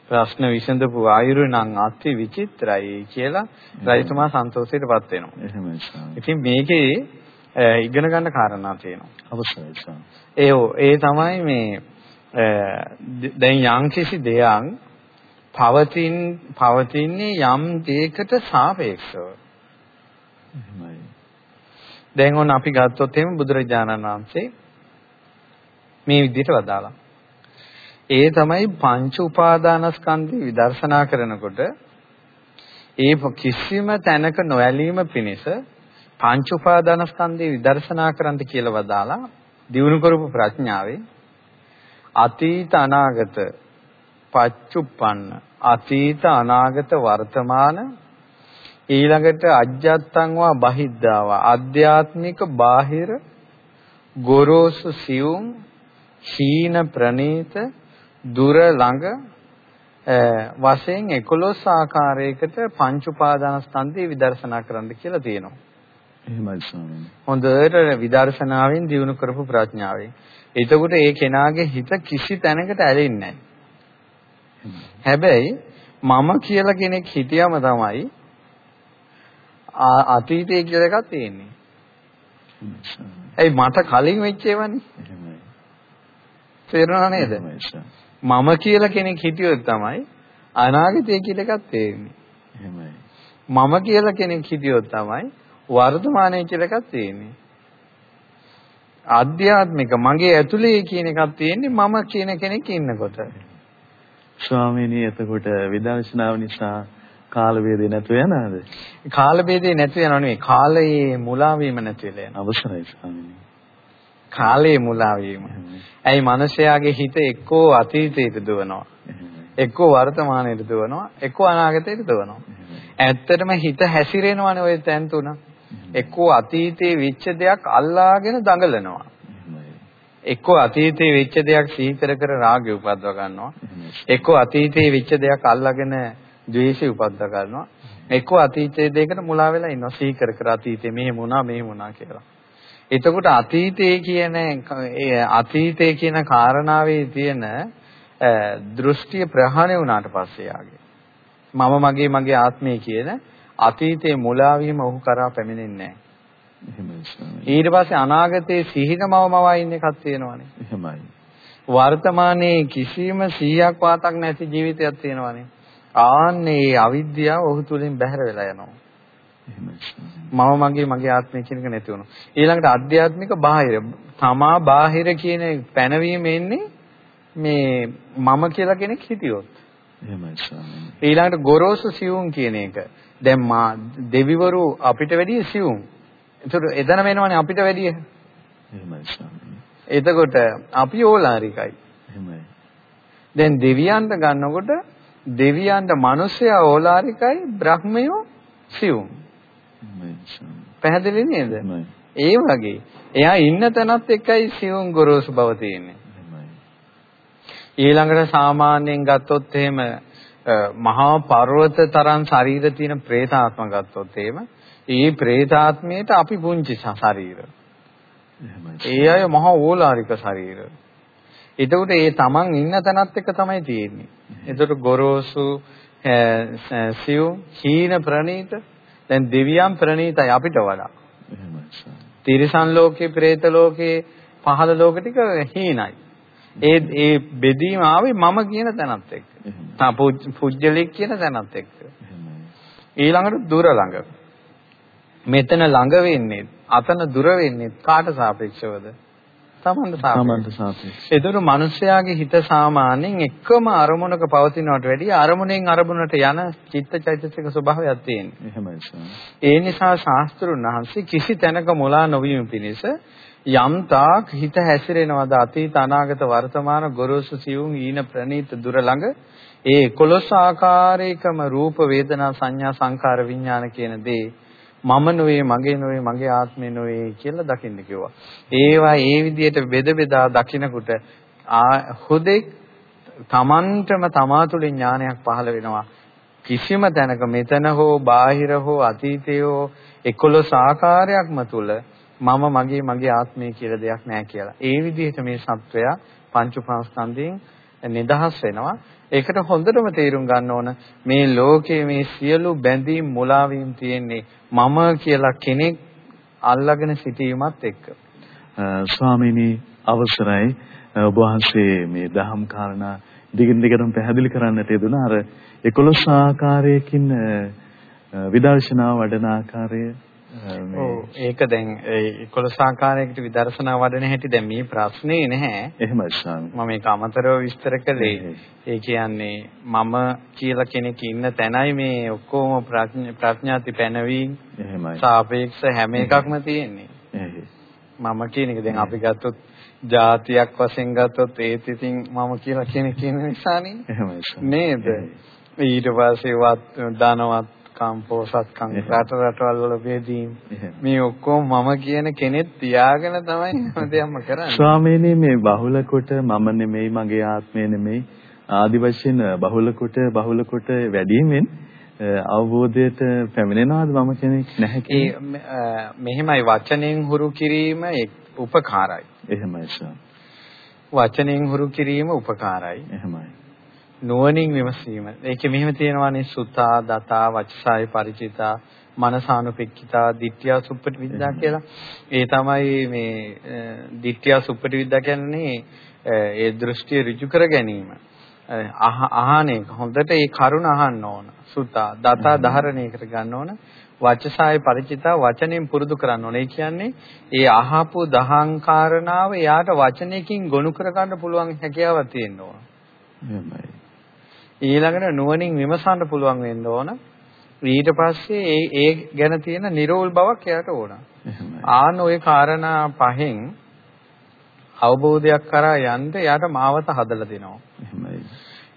B: ප්‍රශ්න විසඳපු ආයුරු නම් අති විචිත්‍රයි කියලා රජතුමා සන්තෝෂයටපත් වෙනවා.
A: එහෙමයි
B: ඉතින් මේකේ ඉගෙන ගන්න කාරණා තියෙනවා.
A: අවශ්‍යයි සාම.
B: ඒ ඒ තමයි මේ දැන් යම්කිසි දෙයක් පවතින පවතින්නේ යම් දෙයකට සාපේක්ෂව.
A: එහෙමයි.
B: දැන් ඔන්න අපි ගත්තොත් එහෙම බුදුරජාණන් වහන්සේ මේ විදිහට වදාලා. ඒ තමයි පංච උපාදානස්කන්ධය විදර්ශනා කරනකොට ඒ කිසිම තැනක නොඇලීම පිණිස පංච උපාදානස්කන්ධය විදර්ශනා කරන්න කියලා වදාලා දිනු කරපු ප්‍රඥාවේ අතීත අනාගත පච්චුප්පන්න අතීත අනාගත වර්තමාන ඊළඟට අජ්ජත්තං වා බහිද්ධාවා ආධ්‍යාත්මික බාහිර ගොරෝසු සියුම් හීන ප්‍රනීත දුර ළඟ වශයෙන් 11 ආකාරයකට පංච උපාදාන ස්කන්ධය විදර්ශනා කරන්න කියලා තියෙනවා.
A: එහෙමයි ස්වාමීනි.
B: හොඳට විදර්ශනාවෙන් දියුණු කරපු ප්‍රඥාවෙන්. එතකොට ඒ කෙනාගේ හිත කිසි තැනකට ඇලෙන්නේ හැබැයි මම කියලා කෙනෙක් හිටියම තමයි අතීතයේ කියලා එකක් තියෙන්නේ. ඒ මට කලින් වෙච්ච ඒවානේ. තේරුණා නේද? මම කියලා කෙනෙක් හිටියොත් තමයි අනාගතය කියලා එකක් තේරෙන්නේ. මම කියලා කෙනෙක් හිටියොත් තමයි වර්තමානයේ කියලා එකක් තියෙන්නේ. ආධ්‍යාත්මික මගේ ඇතුලේ කියන එකක් තියෙන්නේ මම කියන කෙනෙක් ඉන්නකොට.
A: ස්වාමීනි එතකොට විදර්ශනාව නිසා කාල වේදේ නැතු වෙනවද?
B: කාල වේදේ නැතු වෙනව නෙවෙයි කාලයේ මුලා වීම නැති වෙලා යනවා.
A: අවසරයි ස්වාමීනි.
B: කාලයේ මුලා වීම. ඇයි මිනිස්යාගේ හිත එක්කෝ අතීතයට දුවනවා. එක්කෝ වර්තමානයට දුවනවා, එක්කෝ අනාගතයට දුවනවා. ඇත්තටම හිත හැසිරෙනවනේ ওই තැන් තුන. එක්කෝ අතීතයේ වෙච්ච දෙයක් අල්ලාගෙන දඟලනවා. එක්කෝ අතීතයේ වෙච්ච දෙයක් සිහි කර රාගය උපද්දව ගන්නවා. එක්කෝ අතීතයේ වෙච්ච දෙයක් අල්ලාගෙන ද්වේෂය උපද්දව ගන්නවා. එක්කෝ අතීතයේ දෙයකට මුලා වෙලා ඉන්නවා. සිහි කර අතීතේ මෙහෙම වුණා මෙහෙම වුණා කියලා. එතකොට අතීතයේ කියන අතීතයේ කියන කාරණාවේ තියෙන දෘෂ්ටිය ප්‍රහාණය වුණාට පස්සේ යාගේ මම මගේ මගේ ආත්මය කියන අතීතයේ මුලා වීම ඔහු කරා පැමිණෙන්නේ නැහැ. ඊට පස්සේ අනාගතයේ සිහිනමව මවා ඉන්න එකක් තියෙනවානේ.
A: එහෙමයි.
B: වර්තමානයේ කිසිම 100ක් වාතක් නැති ජීවිතයක් තියෙනවානේ. ආන්නේ අවිද්‍යාව ඔහු තුලින් බැහැර වෙලා යනවා. මම මගේ මගේ ආත්මය කියන එක නැති වුණා. ඊළඟට අධ්‍යාත්මික බාහිර තමා බාහිර කියන පැනවීම එන්නේ මේ මම කියලා කෙනෙක් හිටියොත්.
A: එහෙමයි ස්වාමීනි.
B: ඊළඟට ගොරෝසු සියුම් කියන එක. දැන් මා දෙවිවරු අපිට වැඩිය සියුම්. ඒතර එදන වෙනවනේ අපිට වැඩිය.
A: එහෙමයි ස්වාමීනි.
B: එතකොට අපි ඕලාරිකයි.
A: එහෙමයි.
B: දැන් දෙවියන්ට ගන්නකොට දෙවියන්ට මිනිසයා ඕලාරිකයි බ්‍රහ්මයෝ සියුම් පැහැදිලි නේද? ඒ වගේ. එයා ඉන්න තැනත් එකයි සියුම් ගොරෝසු බව තියෙන්නේ. ඊළඟට සාමාන්‍යයෙන් ගත්තොත් එහෙම මහා පර්වත තරම් ශරීර තියෙන പ്രേතාත්ම ගත්තොත් එහෙම ඒ പ്രേතාත්මයට අපි පුංචි ශරීර. ඒ අය මහා ඕලාරික ශරීර. එතකොට ඒ තමන් ඉන්න තැනත් එක තමයි තියෙන්නේ. එතකොට ගොරෝසු සිව් හීන ප්‍රනීත දැන් දෙවියන් ප්‍රනීතයි අපිට වඩා. තිරිසන් ලෝකේ, പ്രേත ලෝකේ, පහළ ලෝක ටික හීනයි. ඒ ඒ බෙදීම ආවේ මම කියන තැනත් එක්ක. තා පුජ්‍යලෙක් කියන තැනත් එක්ක. ඊළඟට දුර ළඟ. මෙතන ළඟ වෙන්නේ අතන දුර වෙන්නේ කාට සාපේක්ෂවද? තමන්ට සාපේක්ෂව. ඒතර මිනිස්යාගේ හිත සාමාන්‍යයෙන් එකම අරමුණක පවතිනවට වැඩිය අරමුණෙන් අරමුණට යන චිත්තචෛතසික ස්වභාවයක් තියෙනවා.
A: එහෙමයි
B: ඒ නිසා ශාස්ත්‍රුන් වහන්සේ කිසි තැනක මුලා නොවීම පිණිස යම් තාක් හිත හැසිරෙනවද අතීත අනාගත වර්තමාන ගොරෝසු සියුම් ඊන ප්‍රනීත දුර ළඟ ඒ 11 ආකාරයකම රූප වේදනා සංඥා සංකාර විඥාන කියන දේ මම නොවේ මගේ නොවේ මගේ ආත්මේ නොවේ කියලා දකින්න කිව්වා. ඒවා ඒ විදිහට බෙද බෙදා දකිනකොට හුදෙක් තමන්ටම තමා තුළින් ඥානයක් පහළ වෙනවා. කිසිම තැනක මෙතන හෝ බාහිර හෝ අතීතය හෝ 11 ආකාරයක්ම තුල මම මගේ මගේ ආත්මය කියලා දෙයක් නැහැ කියලා. ඒ විදිහට මේ සත්වයා පංච උපාස්කන්ධයෙන් නිදහස් වෙනවා. ඒකට හොඳටම තේරුම් ගන්න ඕන මේ ලෝකයේ මේ සියලු බැඳීම් මුලාවීම් තියෙන්නේ මම කියලා කෙනෙක් අල්ලාගෙන සිටීමත් එක්ක.
A: ස්වාමීනි අවසරයි ඔබ වහන්සේ මේ දහම් කාරණා දිගින් දිගටම පැහැදිලි කරන්නට යෙදුණා. අර 11 ආකාරයකින් විදර්ශනා වඩන ආකාරය
B: ඔව් ඒක දැන් 11 ආකාරයකට විදර්ශනා වඩන හැටි දැන් මේ ප්‍රශ්නේ නැහැ.
A: එහෙමයි ස්වාමී.
B: මම මේක අමතරව විස්තර කළේ. ඒ කියන්නේ මම කියලා කෙනෙක් ඉන්න තැනයි මේ ඔක්කොම ප්‍රඥාති පැනවීම
A: එහෙමයි.
B: සාපේක්ෂ හැම එකක්ම තියෙන්නේ. මම කියන එක දැන් අපි ගත්තොත් જાතියක් වශයෙන් ගත්තොත් ඒත් ඉතින් මම කියලා කෙනෙක් ඉන්න නිසානේ.
A: එහෙමයි.
B: නේද? ඊට පස්සේ වත් ධනවත් සත්කම් පෝසත්කම් රට රටවල් වල බෙදීම් මේ ඔක්කොම මම කියන කෙනෙක් තියාගෙන තමයි හැමදේම කරන්නේ
A: ස්වාමීනි මේ බහුල කොට මම නෙමෙයි මගේ ආත්මය නෙමෙයි ආදි වශයෙන් බහුල කොට බහුල කොට වැඩිමෙන් අවබෝධයට පැමිණෙනවද මම කෙනෙක් නැහැ
B: ඒ මෙහෙමයි වචනෙන් හුරු කිරීම උපකාරයි.
A: එහෙමයි සර්.
B: වචනෙන් හුරු කිරීම උපකාරයි.
A: එහෙමයි.
B: නුවණින් විමසීම. ඒකේ මෙහෙම තියෙනවානේ සුතා, දතා, වචසාය පරිචිතා, මනසානුපෙක්කිතා, ditthiya suppati විද්‍යා කියලා. ඒ තමයි මේ ditthiya suppati විද්‍යා කියන්නේ ඒ දෘෂ්ටිය ඍජු කර ගැනීම. එක හොඳට ඒ කරුණ අහන්න ඕන. සුතා දතා ධාරණය කර ගන්න ඕන. වචසාය ಪರಿචිතා වචනෙන් පුරුදු කරන්න ඕන. ඒ කියන්නේ ඒ අහපු දහං කාරණාව එයාට වචනයකින් ගොනු කර ගන්න පුළුවන් හැකියාවක් තියෙන්න ඕන. ඊළඟට නුවණින් විමසන්න පුළුවන් වෙන්න ඕන. ඊට පස්සේ ඒ ඒ ගැන තියෙන නිරෝල් බවක් එයාට ඕන. ආන ওই කාරණා පහෙන් අවබෝධයක් කරා යන්න එයාට මාවත හදලා දෙනවා.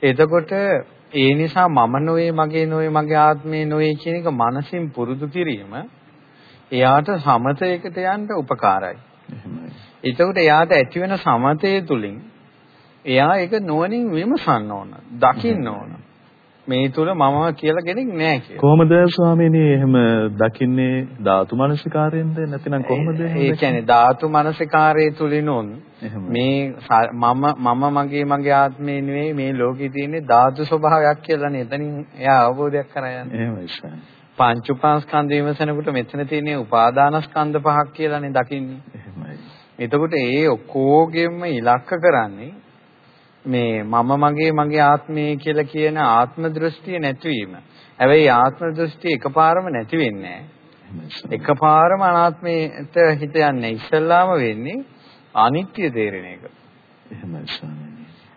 B: එතකොට ඒ නිසා මම නොවේ මගේ නොවේ මගේ ආත්මේ නොවේ කියන එක මනසින් පුරුදු කිරීම එයාට සමතයකට යන්න උපකාරයි. එතකොට එයාට ඇති වෙන සමතය තුලින් එයා ඒක නුවණින් විමසන්න ඕන, දකින්න ඕන. මේ තුල මම කියලා කෙනෙක් නැහැ කියලා.
A: කොහොමද ස්වාමීනි එහෙම දකින්නේ ධාතු මනසිකාරයෙන්ද නැත්නම් කොහොමද
B: ඒ කියන්නේ ධාතු මනසිකාරයේ තුලිනුත් මේ මම මම මගේ මගේ ආත්මේ නෙවෙයි මේ ලෝකේ තියෙන්නේ ධාතු ස්වභාවයක් කියලා නේ. එතනින් එයා අවබෝධයක් කරා යන්නේ.
A: එහෙමයි
B: පංච උපාස්කන්ධ විමසනකොට මෙතන තියෙන්නේ උපාදානස්කන්ධ පහක් කියලානේ දකින්නේ.
A: එහෙමයි.
B: එතකොට ඒ ඔක්කොගෙම ඉලක්ක කරන්නේ මේ මම මගේ මගේ ආත්මය කියලා කියන ආත්ම දෘෂ්ටිය නැතිවීම. හැබැයි ආත්ම දෘෂ්ටිය එකපාරම නැති වෙන්නේ එකපාරම අනාත්මයට හිත යන්නේ. ඉස්සල්ලාම වෙන්නේ අනිත්‍ය තේරෙන එක.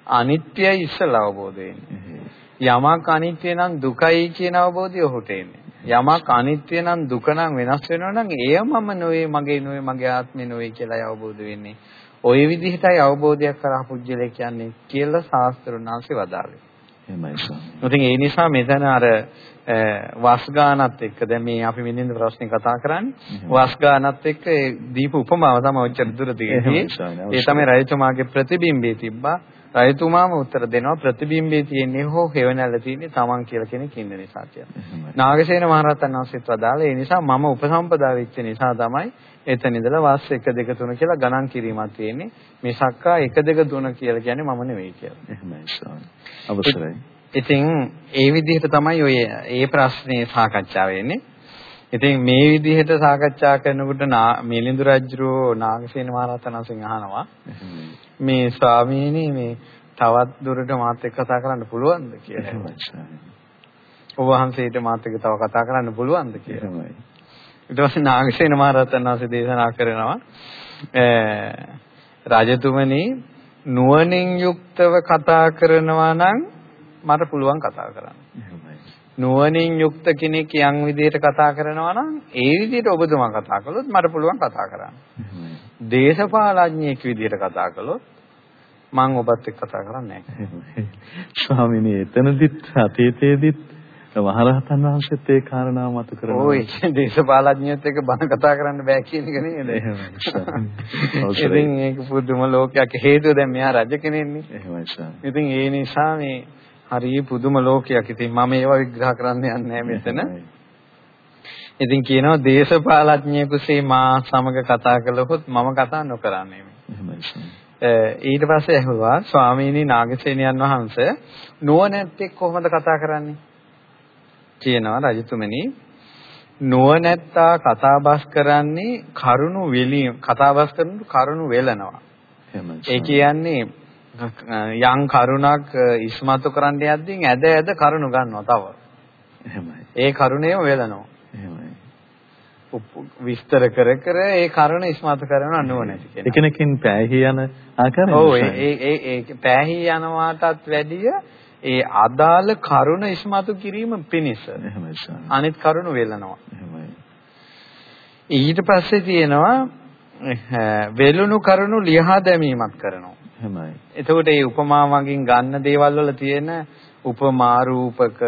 B: අනිත්‍යයි ඉස්සල්ලා අවබෝධ වෙන්නේ. යමක් අනිත්‍ය නම් දුකයි කියන අවබෝධය ඔහුට එන්නේ. යමක් අනිත්‍ය නම් දුක නම් වෙනස් වෙනවා නම් එය මම නොවේ මගේ නොවේ මගේ ආත්මේ නොවේ කියලා අවබෝධ වෙන්නේ. ওই විදිහටයි අවබෝධයක් කරා පුජ්‍යලේ කියන්නේ කියලා ශාස්ත්‍රඥාන්සේ වදාළේ.
A: එහෙමයි.
B: ඉතින් ඒ නිසා මෙතන අර වස් ගානත් එක්ක දැන් මේ අපි මෙන්න ප්‍රශ්නේ කතා කරන්නේ වස් ගානත් එක්ක දීප උපමාව තමයි ඔච්චර දුර තියෙන්නේ. ඒ තමයි රජතුමාගේ ප්‍රතිබිම්බේ තිබ්බා. රජතුමාම උත්තර දෙනවා ප්‍රතිබිම්බේ තියෙන්නේ හෝ හේවණල්ල තියෙන්නේ Taman කියලා කෙනෙක් ඉන්න නිසා කියලා. නාගසේන මහරහතන් වහන්සේත් වදාළා ඒ නිසා මම උපසම්පදා වෙච්ච නිසා තමයි එතන ඉඳලා වාස් 1 2 3 කියලා ගණන් කිරීමක් තියෙන්නේ. මේ සක්කා 1 2 3 කියලා කියන්නේ මම නෙවෙයි කියලා.
A: එහෙමයි ස්වාමී. අවසරයි.
B: ඉතින් ඒ විදිහට තමයි ඔය ඒ ප්‍රශ්නේ සාකච්ඡා වෙන්නේ. ඉතින් මේ විදිහට සාකච්ඡා කරනකොට මිලිඳු රජුරෝ නාගසේන මහරහතන් වහන්සේගෙන් අහනවා මේ ස්වාමීනි මේ තවත් දුරට මාත් එක්ක කතා කරන්න පුළුවන්ද කියලා. ඔබ වහන්සේට මාත් එක්ක තව කතා කරන්න පුළුවන්ද කියලා. ඊට පස්සේ නාගසේන මහරහතන් වහන්සේ දේශනා කරනවා රජතුමනි නුවණින් යුක්තව කතා කරනවා නම් මට පුළුවන් කතා කරන්න. නුවණින් යුක්ත කෙනෙක් යම් විදිහට කතා කරනවා නම් ඒ විදිහට ඔබතුමා කතා කළොත් මට පුළුවන් කතා කරන්න. දේශපාලඥයෙක් විදිහට කතා කළොත් මම ඔබත් එක්ක කතා කරන්නේ නැහැ.
A: ස්වාමිනේ එතනදිත් අතීතයේදීත් මහරහතන් වහන්සේත් ඒ කාරණාව මතු කරනවා.
B: ඔය දේශපාලඥයත් එක්ක බණ කතා කරන්න බෑ කියන එක නේද? එහෙමයි. ඉතින් ඒක පුදුම ලෝකයක් හේතුව දැන් මෙහා රජ කෙනෙක්නේ.
A: එහෙමයි සර්.
B: ඉතින් ඒ නිසා මේ හරිය පුදුම ලෝකයක්. ඉතින් මම ඒවා විග්‍රහ කරන්න යන්නේ මෙතන. ඉතින් කියනවා දේශපාලඥයෙකුසේ මා සමග කතා කළොත් මම කතා නොකරන්නේ. ඊට පස්සේ ඇහුවා ස්වාමීනි නාගසේනියන් වහන්සේ නුවණැත්තෙක් කොහොමද කතා කරන්නේ? කියනවා රජතුමනි නුවණැත්තා කතාබස් කරන්නේ කරුණු වෙලී කතාබස් කරනකොට කරුණු වෙලනවා. ඒ කියන්නේ යම් කරුණක් ඉස්මතු කරන්න යද්දී ඇද ඇද කරුණු ගන්නවා තව.
A: එහෙමයි.
B: ඒ කරුණේම වෙලනවා.
A: එහෙමයි.
B: විස්තර කර කර ඒ කරුණ ඉස්මතු කරනව නුවණැති කෙනා.
A: එකනකින් පෑහි යන ආකාරය.
B: ඔව් ඒ ඒ ඒ පෑහි යනවාටත් වැඩිය ඒ අදාළ කරුණ ඉස්මතු කිරීම පිණිස. අනිත් කරුණ වෙලනවා. ඊට පස්සේ තියෙනවා වෙලුණු කරුණු ලියහා දැමීමක් කරනවා.
A: එහෙමයි.
B: එතකොට මේ උපමා වලින් ගන්න දේවල් වල තියෙන උපමා රූපක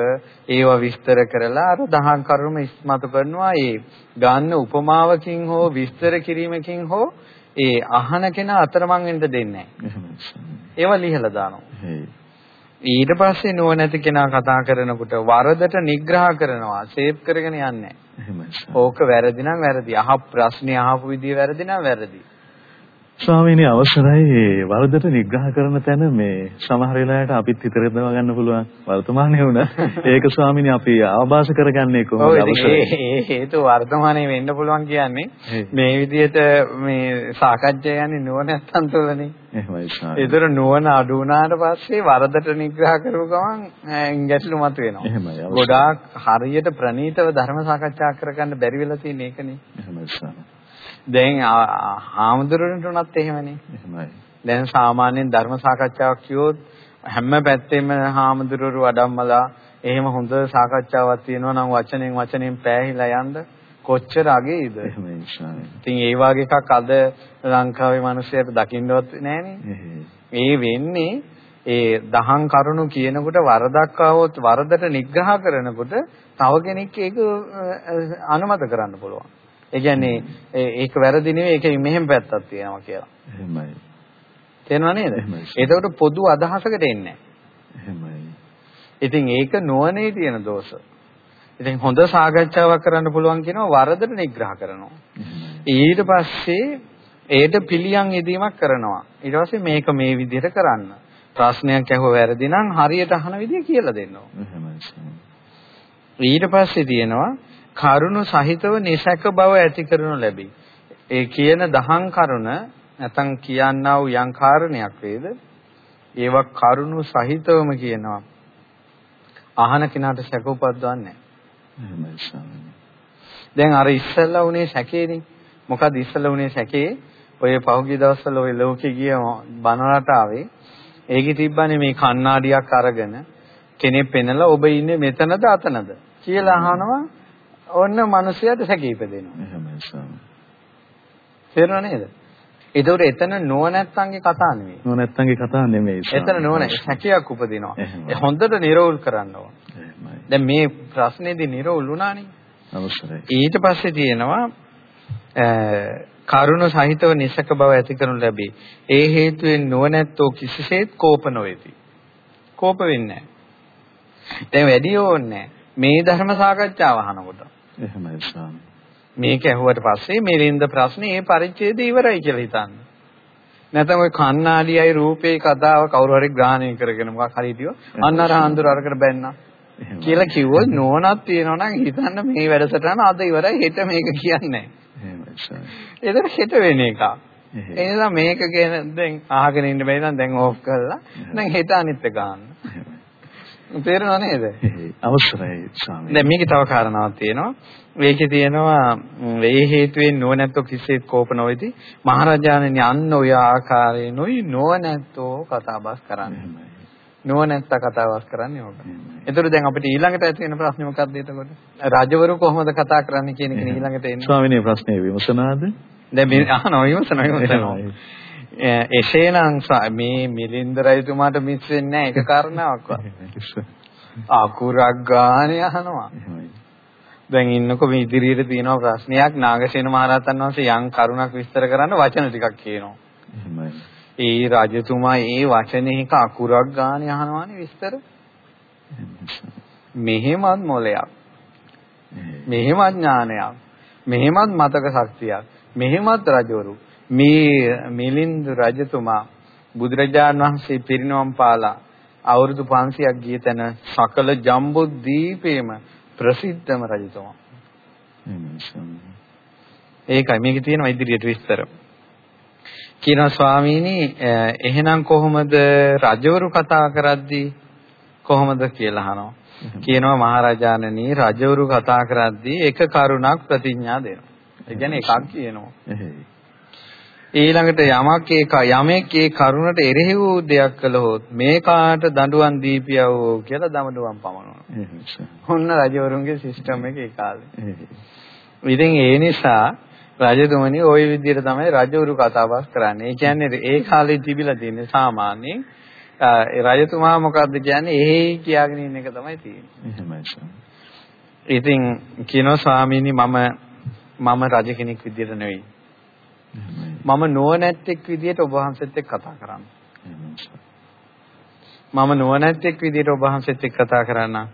B: ඒවා විස්තර කරලා අර දහම් කරුණු ඉස්මතු කරනවා ඒ ගන්න උපමාවකින් හෝ විස්තර කිරීමකින් හෝ ඒ අහන කෙනා අතරමං වෙන්න දෙන්නේ නැහැ. ඒවා ලිහලා දානවා. ඊට පස්සේ නුවණැති කෙනා කතා කරනකොට වරදට නිග්‍රහ කරනවා සේව් කරගෙන යන්නේ.
A: එහෙමයි.
B: ඕක වැරදි නම් වැරදි. අහ ප්‍රශ්නේ අහපු විදිය වැරදි නම් වැරදි
A: ස්වාමීනි අවසරයි. වරදට නිග්‍රහ කරන තැන මේ සමහර වෙලාවට අපිත් හිතේ දව ගන්න පුළුවන්. වර්තමානයේ වුණා. ඒක ස්වාමීනි අපි ආభాස කරගන්නේ කොහොමද? අවසරයි.
B: හේතු වර්තමානයේ වෙන්න පුළුවන් කියන්නේ මේ විදිහට මේ සාකච්ඡා යන්නේ නුවණැත්තන් තුළනේ
A: එහෙමයි ස්වාමීනි.
B: ඒතර නුවණ අඩු වුණාට පස්සේ වරදට නිග්‍රහ කරපු ගමන් ගැටලු මතුවෙනවා.
A: එහෙමයි
B: ගොඩාක් හරියට ප්‍රණීතව ධර්ම සාකච්ඡා කරගන්න බැරි වෙලා තියෙන එකනේ.
A: එහෙමයි ස්වාමීනි
B: දැන් හාමුදුරන්ට උනත් එහෙමනේ.
A: එහෙමයි.
B: දැන් සාමාන්‍යයෙන් ධර්ම සාකච්ඡාවක් කියොත් හැම පැත්තෙම හාමුදුරුවෝ වඩම්මලා එහෙම හොඳ සාකච්ඡාවක් තියෙනවා නම් වචනෙන් වචනෙන් පෑහිලා යන්න කොච්චර අගේද?
A: එහෙමයි.
B: ඉතින් ඒ වගේ එකක් අද ලංකාවේ මිනිස්සුන්ට දකින්නවත් නැහනේ. ඒ වෙන්නේ ඒ දහම් කරුණු කියනකොට වරදක් ආවොත් වරදට නිග්‍රහ කරනකොට තව කෙනෙක් ඒක අනුමත කරන්න පුළුවන්. ඒ කියන්නේ ඒක වැරදි නෙවෙයි ඒකෙන් මෙහෙම පැත්තක් තියෙනවා කියලා.
A: එහෙමයි.
B: තේරෙනව නේද? එතකොට පොදු අදහසකට එන්නේ
A: එහෙමයි.
B: ඉතින් ඒක නොවනේ තියෙන දෝෂ. ඉතින් හොඳ සාකච්ඡාවක් කරන්න පුළුවන් කියනවා වරදට නිග්‍රහ කරනවා. ඊට පස්සේ ඒට පිළියම් යෙදීමක් කරනවා. ඊට පස්සේ මේක මේ විදිහට කරන්න. ප්‍රශ්නයක් ඇහුව වැරදි නම් හරියට අහන විදිය කියලා දෙන්නවා. ඊට පස්සේ තියෙනවා කරුණ සහිතව නිසක බව ඇති කරනු ලැබේ. ඒ කියන දහම් කරුණ නැතනම් කියන්නා වූ යම් කාරණයක් වේද ඒවා කරුණු සහිතවම කියනවා. අහන කෙනාට සැක උපද්දවන්නේ දැන් අර ඉස්සෙල්ලා උනේ සැකේනේ. මොකද ඉස්සෙල්ලා උනේ සැකේ ඔය පහුගිය දවස්වල ඔය ලෝකේ ගිය බණ රටාවේ ඒකේ තිබ්බනේ මේ කණ්ණාඩියක් අරගෙන කෙනෙක් පෙන්නලා ඔබ ඉන්නේ මෙතනද අතනද කියලා අහනවා ඔන්න මිනිසයාට සැකී ඉපදෙනවා.
A: එහෙමයි ස්වාමී.
B: තේරුණා නේද? ඒතකොට එතන නොනැත්තන්ගේ කතා නෙමෙයි.
A: නොනැත්තන්ගේ කතා නෙමෙයි.
B: එතන නොනැ සැකයක් උපදිනවා. හොඳට නිරවුල් කරන්න ඕන. දැන් මේ ප්‍රශ්නේදී නිරවුල් වුණානේ.
A: අවශ්‍යයි.
B: ඊට පස්සේ තියෙනවා කරුණ සහිතව නිසක බව ඇති කරනු ලැබේ. ඒ හේතුවෙන් නොනැත්තෝ කිසිසේත් කෝප නොවේති. කෝප වෙන්නේ නැහැ. දැන් වැඩි ඕනේ මේ ධර්ම සාකච්ඡාව අහනකොට.
A: එහෙමයි ස්වාමී.
B: මේක ඇහුවට පස්සේ මෙලින්ද ප්‍රශ්නේ ඒ පරිච්ඡේදය ඉවරයි කියලා හිතන්න. නැත්නම් ওই කන්නාඩියයි රූපේ කතාව කවුරු හරි ග්‍රහණය කරගෙන මොකක් හරි හිටියෝ අන්න අර හඳුර අරකට බැන්නා. කියලා කිව්වොත් නෝනක් තියෙනවා නම් හිතන්න මේ වැඩසටහන අද ඉවරයි හෙට මේක කියන්නේ. එතන හෙට වෙන එක. ඒ නිසා මේක කියන දැන් අහගෙන ඉන්න බැරි නම් දැන් ඕෆ් කරලා දැන් හෙට අනිත් එක ගන්න. තේරෙනව නේද?
A: අවශ්‍යයි ස්වාමී.
B: දැන් මේකේ තව කාරණාවක් තියෙනවා. මේකේ තියෙනවා ඒ හේතුවෙන් නොනැත්තෝ කිසිසේත් කෝප නොවේති. මහරජාණන් අන්න ඔය ආකාරයෙන්ුයි නොනැත්තෝ කතාබස් කරන්නේ. නොනැත්ත කතාබස් කරන්නේ ඕක. එතකොට දැන් අපිට ඊළඟට ඇති වෙන ප්‍රශ්නේ මොකක්ද එතකොට? රජවරු කොහොමද කතා කරන්නේ කියන එක ඊළඟට එන්නේ.
A: ස්වාමිනේ ප්‍රශ්නේ විමසනාද?
B: දැන් මේ අහනවා විමසනවා විමසනවා. එසේනම් මේ මිලින්ද රජතුමාට මිස් වෙන්නේ නැහැ ඒක කාරණාවක්වත්. අකුරක් ගානේ අහනවා. දැන් ඉන්නකො මේ ඉදිරියට තියෙන ප්‍රශ්නයක් නාගසේන මහරහතන් වහන්සේ යම් කරුණක් විස්තර කරන්න වචන ටිකක් කියනවා. ඒ රජතුමා ඒ වචනේ එක අකුරක් ගානේ අහනවානේ විස්තර. මෙහෙමත් මොලයක්. මෙහෙමත් ඥානයක්. මෙහෙමත් මතක ශක්තියක්. මෙහෙමත් රජවරු මේ මිලින්ද රජතුමා බුදුරජාණන් වහන්සේ පිරිනවම් පාලා අවුරුදු 500ක් ගිය තැන සකල ජම්බුද්දීපේම ප්‍රසිද්ධම රජතුමා. ඒකයි මේකේ තියෙනවා ඉදිරියට විස්තර. කියනවා ස්වාමීනි එහෙනම් කොහොමද රජවරු කතා කරද්දී කොහොමද කියලා අහනවා. කියනවා මහරජාණනි රජවරු කතා කරද්දී එක කරුණක් ප්‍රතිඥා දෙනවා. ඒ කියන්නේ එකක් කියනවා. ඊළඟට යමක් ඒ යමෙක් ඒ කරුණට එරෙහි වූ දෙයක් කළහොත් මේ කාට දඬුවම් දීපියවෝ කියලා දඬුවම් පමනනවා. ඔන්න රජවරුන්ගේ සිස්ටම් එක ඒ කාලේ. ඉතින් ඒ නිසා රජතුමනි ওই විදිහට තමයි රජවරු කතාබස් කරන්නේ. ඒ කියන්නේ ඒ කාලේ තිබිලා තියෙන්නේ සාමාන්‍යයෙන් රජතුමා මොකද්ද කියන්නේ එහෙයි කියාගෙන ඉන්න එක තමයි තියෙන්නේ. ඉතින් කියනවා ස්වාමීනි මම මම රජ කෙනෙක් විදිහට නෙවෙයි. මම නුවණැත්තෙක් විදියට ඔබ වහන්සේත් එක්ක කතා කරන්නේ. මම නුවණැත්තෙක් විදිහට ඔබ වහන්සේත් එක්ක කතා කරන්න.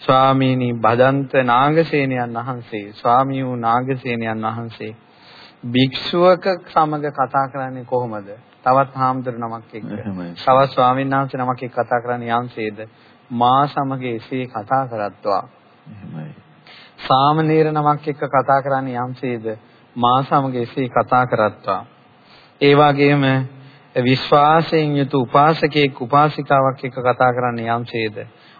B: ස්වාමීනි බදන්ත නාගසේනයන් වහන්සේ ස්වාමී වූ නාගසේනයන් වහන්සේ භික්ෂුවක සමග කතා කරන්නේ කොහොමද? තවත් හාමුදුර නමක් එක්ක. තවත් ස්වාමීන් වහන්සේ නමක් එක්ක කතා කරන්නේ යම්සේද? මා සමග එසේ කතා කරත්වා. එහෙමයි. සාමණේර නමක් එක්ක කතා කරන්නේ යම්සේද? මා සමග එසේ කතා කරත්වා. ඒ වගේම විශ්වාසයෙන් යුතු උපාසකෙක් උපාසිකාවක් එක්ක කතා කරන්නේ යම්සේද?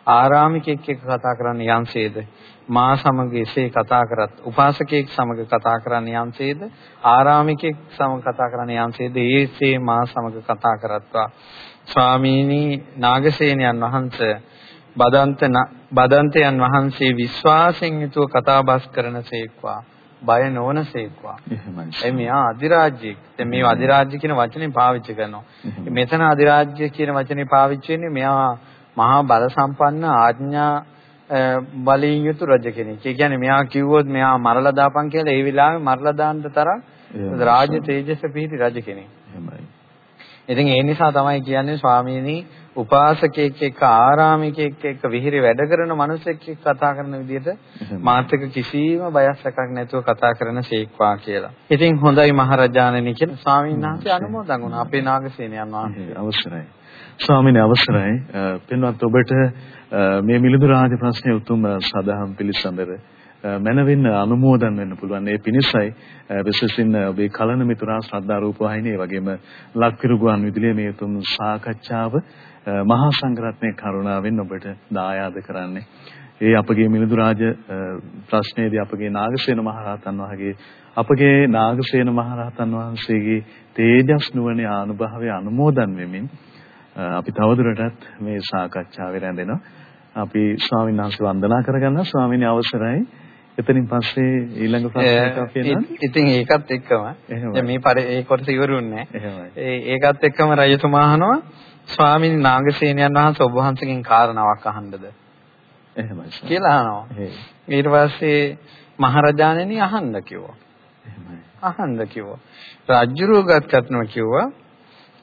B: ආරාමිකෙක් එක්ක කතා කරන්නේ යම්සේද? මා සමග එසේ කතා කරත් උපාසකෙක් සමග කතා කරන්නේ යම්සේද? ආරාමිකෙක් සමග කතා කරන්නේ යම්සේද? ඒසේ මා සමග කතා කරත්වා. ස්වාමීනි නාගසේනයන් වහන්සේ බදන්ත බදන්තයන් වහන්සේ විශ්වාසයෙන් යුතුව කතාබස් කරනසේක්වා බය නොවනසේක්වා එහෙමයි ඒ මෙයා අධිරාජ්‍යයක් දැන් මේ අධිරාජ්‍ය කියන වචනේ පාවිච්චි කරනවා මෙතන අධිරාජ්‍ය කියන වචනේ පාවිච්චි වෙන්නේ මෙයා මහා බල සම්පන්න ආඥා බලයෙන් යුතු රජ කෙනෙක්. ඒ කියන්නේ මෙයා කිව්වොත් මෙයා මරලා දාපන් කියලා ඒ වෙලාවේ මරලා දාන්න තරම් රාජ්‍ය තේජස පිහිටි රජ කෙනෙක්. එහෙමයි. ඉතින් ඒ නිසා තමයි කියන්නේ ස්වාමීනි උපාසකෙක් එක්ක ආරාමිකෙක් එක්ක විහිරි වැඩ කරන මිනිසෙක් එක්ක කතා කරන විදිහට මාත්‍රික කිසිම බයක් සැකක් නැතුව කතා කරන ශේක්වා කියලා. ඉතින් හොඳයි මහරජාණනි කියලා ස්වාමීන් වහන්සේ අනුමෝදන් වුණා අපේ නාගසේනයන් වහන්සේ.
A: අවසරයි. ස්වාමීන් අවසරයි. පින්වත් ඔබට මේ මිලිඳු රාජ ප්‍රශ්නයේ උතුම් සදාහම් පිළිසඳර මනවින් අනුමෝදන් වෙන්න පුළුවන්. ඒ පිණිසයි විශේෂින් ඔබේ කලන මිතුරා ශ්‍රද්ධා රූප වහිනේ වගේම ලක්විරු ගුවන් විදුලියේ මේ තුන් සාකච්ඡාව මහා සංඝරත්නයේ කරුණාවෙන් ඔබට දායාද කරන්නේ. ඒ අපගේ මිලිඳු රාජ ප්‍රශ්නයේදී අපගේ නාගසේන මහරහතන් වහන්සේගේ අපගේ නාගසේන මහරහතන් වහන්සේගේ තේජස් නුවණේ ආනුභාවය අනුමෝදන් වෙමින් අපි තවදුරටත් මේ සාකච්ඡාවේ රැඳෙනවා. අපි ස්වාමීන් වහන්සේ වන්දනා කරගන්න ස්වාමීන් අවසරයි. එතනින් පස්සේ ඊළඟ ප්‍රශ්නයක් අපි එනවා.
B: ඉතින් ඒකත් එක්කම මේ පරි ඒ කොටස ඉවරුන්නේ ඒකත් එක්කම රජතුමා අහනවා ස්වාමීන් නාගසේනයන් වහන්සේ ඔබ වහන්සේගෙන් කාරණාවක් අහන්නද?
A: එහෙමයි.
B: කියලා අහනවා. ඊට පස්සේ මහරජාණෙනි අහන්න කිව්වා. එහෙමයි. අහන්න කිව්වා. රාජ්‍යරුවගත් කත්නම කිව්වා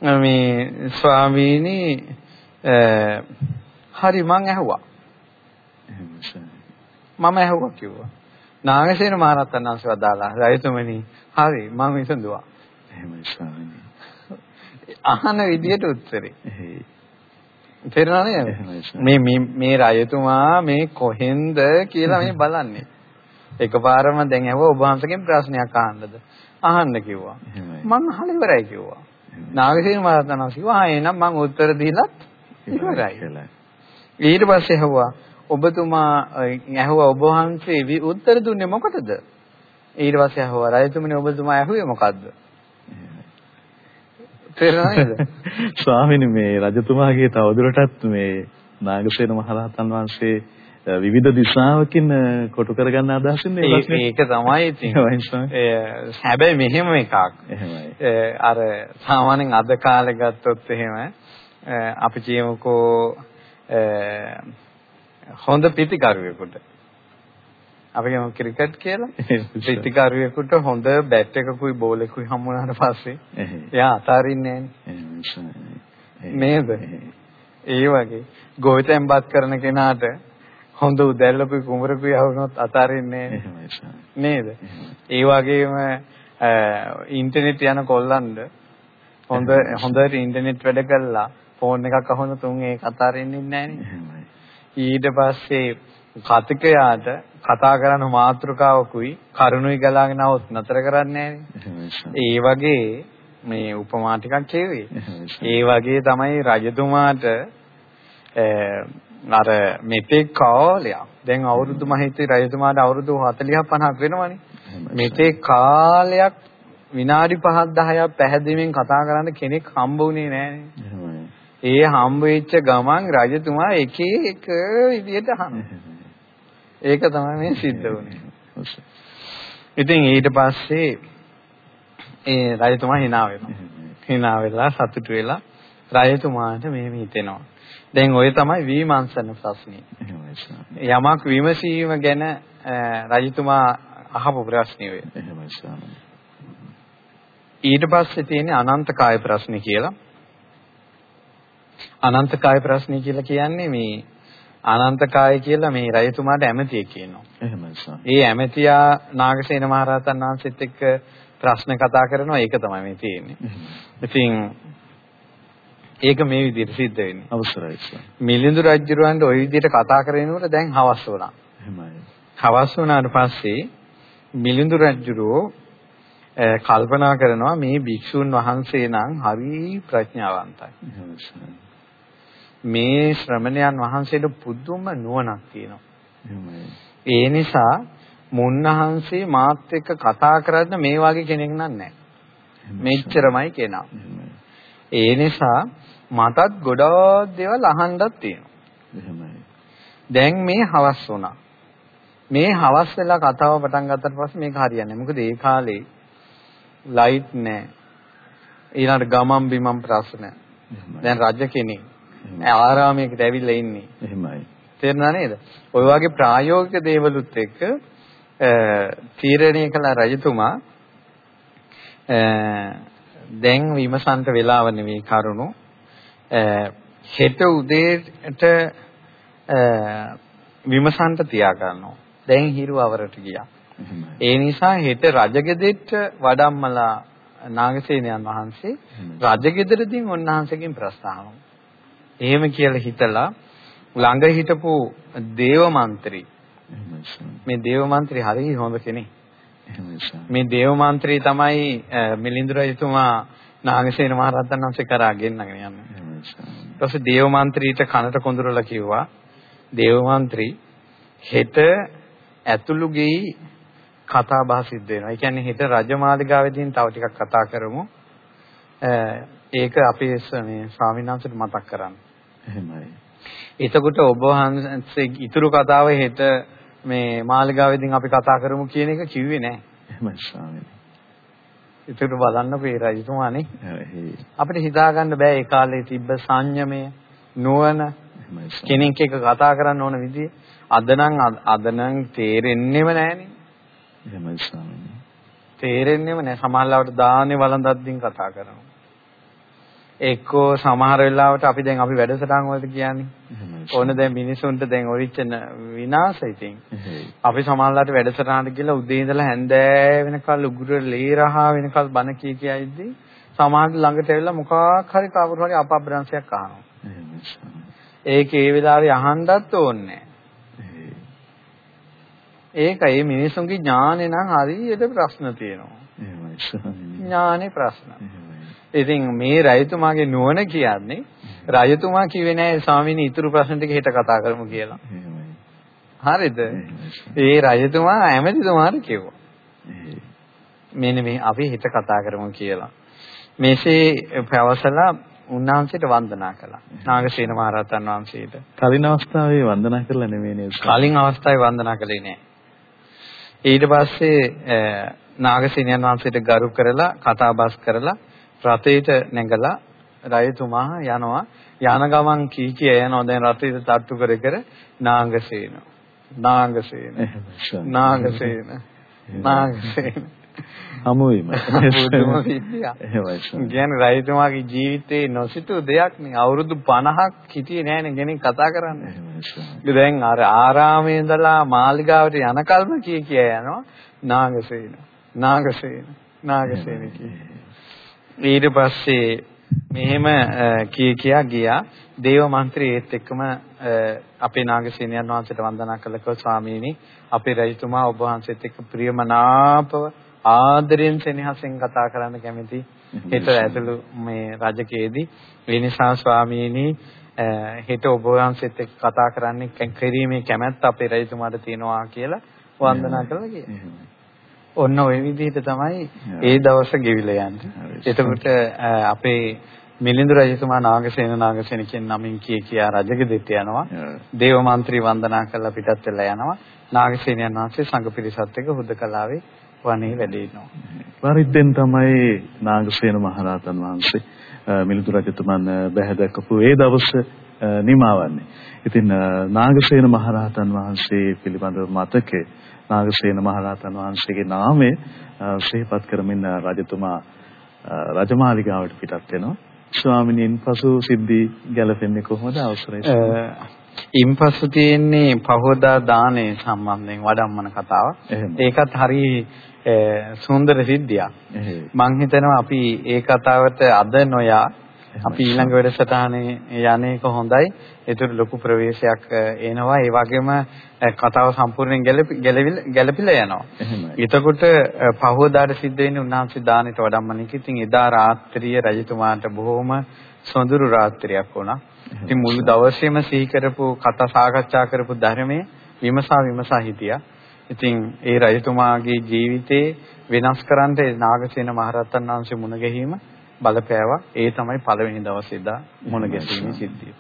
B: මේ ස්වාමීනි හරි මං ඇහුවා. මම ඇහුවා කිව්වා. නාගසේන මහරහතන් වහන්සේ වදාලා රයිතුමනි හරි මම විසඳුවා.
A: එහෙමයි ස්වාමීනි.
B: අහන විදියට උත්තරේ. තේරෙනව නේද? මේ මේ මේ රජතුමා මේ කොහෙන්ද කියලා මේ බලන්නේ. එකපාරම දැන් ඇහුවා ඔබ වහන්සේගෙන් ප්‍රශ්නයක් අහන්නද? අහන්න කිව්වා. මම අහලා ඉවරයි කිව්වා. නාගසේන මහරහතන් වහන්සේ කිව්වා එහෙනම් මම උත්තර දීලත් ඉවරයි. ඊට පස්සේ ඇහුවා ඔබතුමා ඇහුවා ඔබ වහන්සේ උත්තර දුන්නේ මොකටද? ඊට පස්සේ ඇහුවා රජතුමනි ඔබතුමා ඇහුවේ මොකද්ද? තේරෙනවද?
A: ස්වාමීනි මේ රජතුමාගේ තවදුරටත් මේ නාගසේන මහරහතන් වහන්සේ විවිධ දිශාවකින් කොටු කරගන්න අදහසින්
B: මේ ඒක තමයි ඉතින්. හැබැයි මෙහෙම එකක්. අර සාමාන්‍යයෙන් අද කාලේ ගත්තොත් එහෙම අපි කියමුකෝ හොඳ පිටිකරුවෙකුට අපි කියමු ක්‍රිකට් කියලා. පිටිකරුවෙකුට හොඳ බැට් එකකුයි බෝල් එකකුයි හම්බ වුණාට පස්සේ එයා අතාරින්නේ නේද? ඒ වගේ. ගොවිතැන්පත් කරන කෙනාට හොඳ උදැල්ලකුයි කුඹරකුයි આવුනොත් අතාරින්නේ නේද? ඒ වගේම ඉන්ටර්නෙට් යන කොල්ලන්ද හොඳ හොඳට ඉන්ටර්නෙට් වැඩ කළා. ෆෝන් එකක් අහන තුන් ඒක අතාරින්නේ නැහැ ඊට පස්සේ කතිකයාට කතා කරන මාතෘකාවකුයි කරුණුයි ගලාගෙන આવොත් නතර කරන්නේ ඒ වගේ මේ උපමා ටිකක්. ඒ වගේ තමයි රජතුමාට අර මෙතෙක් කාලයක් දැන් අවුරුදු මම හිතුවේ රජතුමාට අවුරුදු 40 50ක් වෙනවනේ. මෙතෙක් කාලයක් විනාඩි 5ක් 10ක් පැහැදිලිමින් කතා කරන්න කෙනෙක් හම්බ වුණේ නෑනේ. ඒ හම්බ වෙච්ච ගමන් රජතුමා එක එක විදියට අහනවා. ඒක තමයි මේ සිද්ධ වුනේ. ඉතින් ඊට පස්සේ ඒ රජතුමා hina වෙනවා. hina වෙලා සතුටු වෙලා රජතුමාට මෙහෙම හිතෙනවා. දැන් ඔය තමයි විමර්ශන ප්‍රශ්නේ. යමක් විමසීම ගැන රජතුමා අහපු ප්‍රශ්නේ ඔය. ඊට පස්සේ තියෙන්නේ අනන්ත කාය ප්‍රශ්නේ කියලා. අනන්තකාය ප්‍රශ්නය කියලා කියන්නේ මේ අනන්තකාය කියලා මේ රජතුමාට ඇමතියෙක් කියනවා.
A: එහෙමයි සර්.
B: ඒ ඇමතියා නාගසේන මහරහතන් වහන්සේත් එක්ක ප්‍රශ්න කතා කරනවා ඒක තමයි මේ තියෙන්නේ. ඉතින් ඒක මේ විදිහට සිද්ධ වෙන්නේ.
A: අවසරයි සර්.
B: මිලිඳු රජුරවන්ට ওই විදිහට කතා කරනකොට දැන් හවස් වුණා.
A: එහෙමයි.
B: හවස් වුණාට පස්සේ මිලිඳු රජුරෝ කල්පනා කරනවා මේ භික්ෂුන් වහන්සේ නම් හරි ප්‍රඥාවන්තයි. මේ ශ්‍රමණයන් වහන්සේට පුදුම නුවණක් තියෙනවා. ඒ නිසා මුන්නහන්සේ මාත් එක්ක කතා කරද්දී මේ වගේ කෙනෙක් නෑ. මෙච්චරමයි කෙනා. ඒ නිසා මටත් ගොඩාක් දේවල් අහන්නත් තියෙනවා. දැන් මේ හවස් වුණා. මේ හවස් වෙලා කතාව පටන් ගත්තට පස්සේ මේක හරියන්නේ. මොකද ඒ කාලේ ලයිට් නැහැ. ඊළඟට ගමම් බිමම් ප්‍රශ්න. දැන් රජ කෙනෙක්. ආරාමයකට ඇවිල්ලා ඉන්නේ.
A: එහෙමයි.
B: තේරුණා නේද? ওই වගේ ප්‍රායෝගික දේවලුත් එක්ක තීරණය කළ රජතුමා දැන් විමසන්ට වෙලාව නෙවෙයි කරුණු හෙට උදේට විමසන්ට තියා ගන්නවා. දැන් හිරු අවරට ගියා. ඒ නිසා හෙට රජගෙදෙට්ට වඩම්මලා නාගසේනයන් වහන්සේ රජගෙදරදී උන්වහන්සේගෙන් අහනවා. එහෙම කියලා හිතලා ළඟ හිටපු දේව මන්ත්‍රී මේ දේව මන්ත්‍රී හරිය හොඳ කෙනෙක්. මේ දේව මන්ත්‍රී තමයි මිලිඳු රජතුමා නාගසේන මහරහතන් වහන්සේ කරා ගෙන්නගෙන යන්නේ. ඊට පස්සේ දේව මන්ත්‍රීට කනට කොඳුරලා කිව්වා දේව මන්ත්‍රී හෙට ඇතුළු ගෙයි කතා බහ සිද්ධ වෙනවා. ඒ කියන්නේ හෙට රජමාලිගාවේදී තව ටිකක් කතා කරමු. ඒක අපේ මේ ස්වාමීන් වහන්සේට මතක් කරන්න.
A: එහෙමයි.
B: එතකොට ඔබ වහන්සේ ඉතුරු කතාව හෙට මේ මාලිගාවේදී අපි කතා කරමු කියන එක කිව්වේ නෑ.
A: එහෙමයි ස්වාමීනි.
B: ඒකට බලන්නකෝ ඒ රජතුමානේ. අපිට හිතා ගන්න බෑ ඒ කාලේ තිබ්බ සංයමය, නුවණ, කෙනෙක් එක්ක කතා කරන්න ඕන විදිය. අද නම් අද නම් තේරෙන්නේම නෑනේ.
A: එහෙමයි ස්වාමීනි.
B: තේරෙන්නේම නෑ. සමහරවිට දානේ වළඳද්දින් කතා කරනවා. එක්කෝ සමහර වෙලාවට අපි දැන් අපි වැඩසටහන් වලට කියන්නේ. ඕන දැන් මිනිසුන්ට දැන් ඔරිච්ච විනාශ ඉතින්. අපි සමහරලාට වැඩසටහනට ගිහලා උදේ ඉඳලා හැන්දෑ වෙනකල් උගුර ලේ රහා වෙනකල් බණ කී කියයිද්දි සමහර ළඟට ඇවිල්ලා මොකක් හරි කවුරු හරි අපබ්‍රංශයක් අහනවා. ඒක ඒ වෙලාවේ අහන්නත් ඕනේ ඒක ඒ මිනිසුන්ගේ ඥානේ නම් හරියට ප්‍රශ්න තියෙනවා. ඥානේ ප්‍රශ්න. ඉතින් මේ රජතුමාගේ නුවණ කියන්නේ රජතුමා කිව්වේ නෑ ස්වාමීනි ඊතුරු ප්‍රශ්න ටික හෙට කතා කරමු කියලා. හරිද? ඒ රජතුමා ඇමතිතුමාට කිව්වා. මෙන්න මේ අපි හෙට කතා කරමු කියලා. මේසේ පැවසලා උන්වහන්සේට වන්දනා කළා. නාගසේන මහරහතන් වහන්සේට.
A: කලින් අවස්ථාවේ වන්දනා කරලා නෙමෙයි නේද?
B: කලින් අවස්ථාවේ වන්දනා කළේ නෑ. ඊට පස්සේ නාගසේනයන් වහන්සේට ගරු කරලා කතාබස් කරලා රථයට නැගලා රජතුමා යනවා. යන ගමන් කී කිය යනවා. දැන් රථයට තට්ටු කර කර නාගසේන. නාගසේන. නාගසේන. නාගසේන.
A: හමුවීම.
B: බුදුම විද්‍යා. කියන්නේ රජතුමාගේ ජීවිතේ නොසිතූ දෙයක් නේ. අවුරුදු 50ක් හිටියේ නෑනේ කෙනෙක් කතා කරන්නේ. දැන් අර ආරාමේ ඉඳලා මාලිගාවට යනකල්ම කී කිය යනවා. නාගසේන. නාගසේන. නාගසේන කිය ඊට පස්සේ මෙහෙම කී කියා ගියා. දේව මන්ත්‍රී ඒත් එක්කම අපේ නාගසේනයන් වහන්සේට වන්දනා කළකෝ ස්වාමීනි අපේ රජතුමා ඔබ වහන්සේත් එක්ක ප්‍රියමනාපව ආදරයෙන් සෙනෙහසෙන් කතා කරන්න කැමති. හෙට ඇතුළු මේ රජකයේදී. ඒ නිසා ස්වාමීනි හෙට ඔබ වහන්සේත් එක්ක කතා කරන්න කිරීමේ කැමැත්ත අපේ රජතුමාට තියෙනවා කියලා වන්දනා කළා කියලා. ඔන්න ওই විදිහට තමයි ඒ දවස ගෙවිලා යන්නේ. එතකොට අපේ මිලිඳු රජතුමා නාගසේන නාගසේන කියන නමින් කිය කියා රජගෙදෙට යනවා. දේව මන්ත්‍රී වන්දනා කරලා පිටත් වෙලා යනවා. නාගසේනයන් වහන්සේ සංඝ පිරිසත් එක්ක හුදකලාවේ වනේ වැඩ ඉන්නවා.
A: පරිද්දෙන් තමයි නාගසේන මහරහතන් වහන්සේ මිලිඳු රජතුමන් බැහැ දැකපු ඒ දවස නිමාවන්නේ. ඉතින් නාගසේන මහරහතන් වහන්සේ පිළිබඳව මතකේ නාගසේන මහරහතන් වහන්සේගේ නාමය සිහිපත් කරමින් රජතුමා රජමාලිගාවට පිටත් වෙනවා. ස්වාමිනින් පසු සිද්ධි ගැලපෙන්නේ කොහොමද අවසරයි?
B: ඉන්පසු තියෙන්නේ පහෝදා දානේ සම්බන්ධයෙන් වඩම්මන කතාව. ඒකත් හරි සුන්දර සිද්ධියක්. මම හිතනවා අපි ඒ කතාවට අද නොයා අපි ඊළඟ වැඩසටහනේ යන්නේක හොඳයි. ඒතර ලොකු ප්‍රවේශයක් එනවා. ඒ වගේම කතාව සම්පූර්ණයෙන් ගැළපිලා යනවා. එතකොට පහවදාට සිද්ධ වෙන්නේ උන්වහන්සේ දානෙට වඩම්මනික. ඉතින් එදා රාත්‍රිය රජතුමාට බොහොම සොඳුරු රාත්‍රියක් වුණා. ඉතින් මුළු දවසේම සිහි කරපු කතා සාකච්ඡා කරපු ධර්මයේ විමසා විමසා හිටියා. ඉතින් ඒ රජතුමාගේ ජීවිතේ වෙනස් කරන්න නාගසේන මහරහතන් වහන්සේ මුණ ගැහිම බලපෑවා. ඒ තමයි පළවෙනි දවසේ දා මුණ ගැසීමේ සිද්ධිය.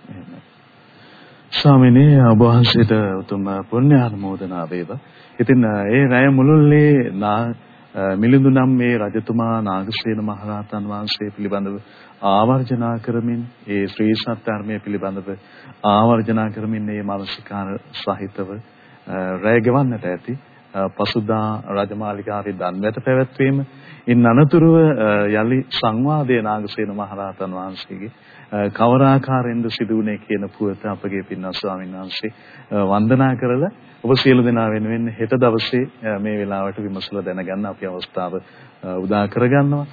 A: ස්වාමිනේ ඔබ වහන්සේට උතුම් පුණ්‍ය ආනුමෝදනා වේවා. ඉතින් ඒ රැය මුළුල්ලේ නා මිලිඳු නම් මේ රජතුමා නාගසේන මහරහතන් වහන්සේ පිළිබඳව ආවර්ජනා කරමින් ඒ ශ්‍රී සත්‍යර්මයේ පිළිබඳව ආවර්ජනා කරමින් මේ මානසිකාර සහිතව රැය ගෙවන්නට ඇති පසුදා රජමාලිගාවේ දන්වැට පැවැත්වීම. ඉන් අනතුරුව යලි සංවාදයේ නාගසේන මහරහතන් වහන්සේගේ කවර ආකාරයෙන්ද සිදු වුනේ කියන පුවත අපගේ පින්වත් ස්වාමීන් වහන්සේ වන්දනා කරලා ඔබ සියලු දෙනා වෙනුවෙන් හෙට දවසේ මේ වෙලාවට විමසලා දැනගන්න අපි අවස්ථාව උදා කරගන්නවා.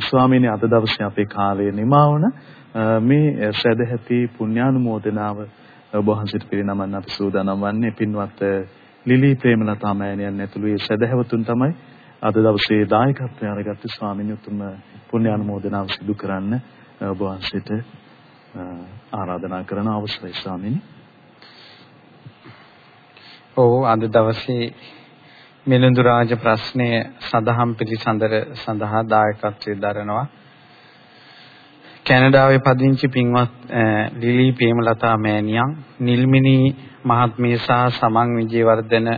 A: ස්වාමීනි අද දවසේ අපේ කාලය නිමා වුණ මේ සදැහැති පුණ්‍යානුමෝදනාව ඔබ වහන්සේට පිරිනමන්න අපි සූදානම් වන්නේ පින්වත් ලිලි ප්‍රේමලතා මෑණියන් ඇතුළු ඒ සදහැවතුන් තමයි අද දවසේ දායකත්වය අරගත්තු ස්වාමීන් උතුම් පුණ්‍ය අනුමෝදනාව සිදු කරන්න ඔබ වහන්සේට ආරාධනා කරන අවසරයි ස්වාමීනි.
B: ඔව් අද දවසේ මිලිඳු රාජ ප්‍රශ්නය සදහම් පිළිසඳර සඳහා දායකත්වයේ දරනවා. කැනඩාවේ පදිංචි පින්වත් ලිලි ප්‍රේමලතා මෑණියන් නිල්මිනි මහත්මිය සහ සමන් විජේවර්ධන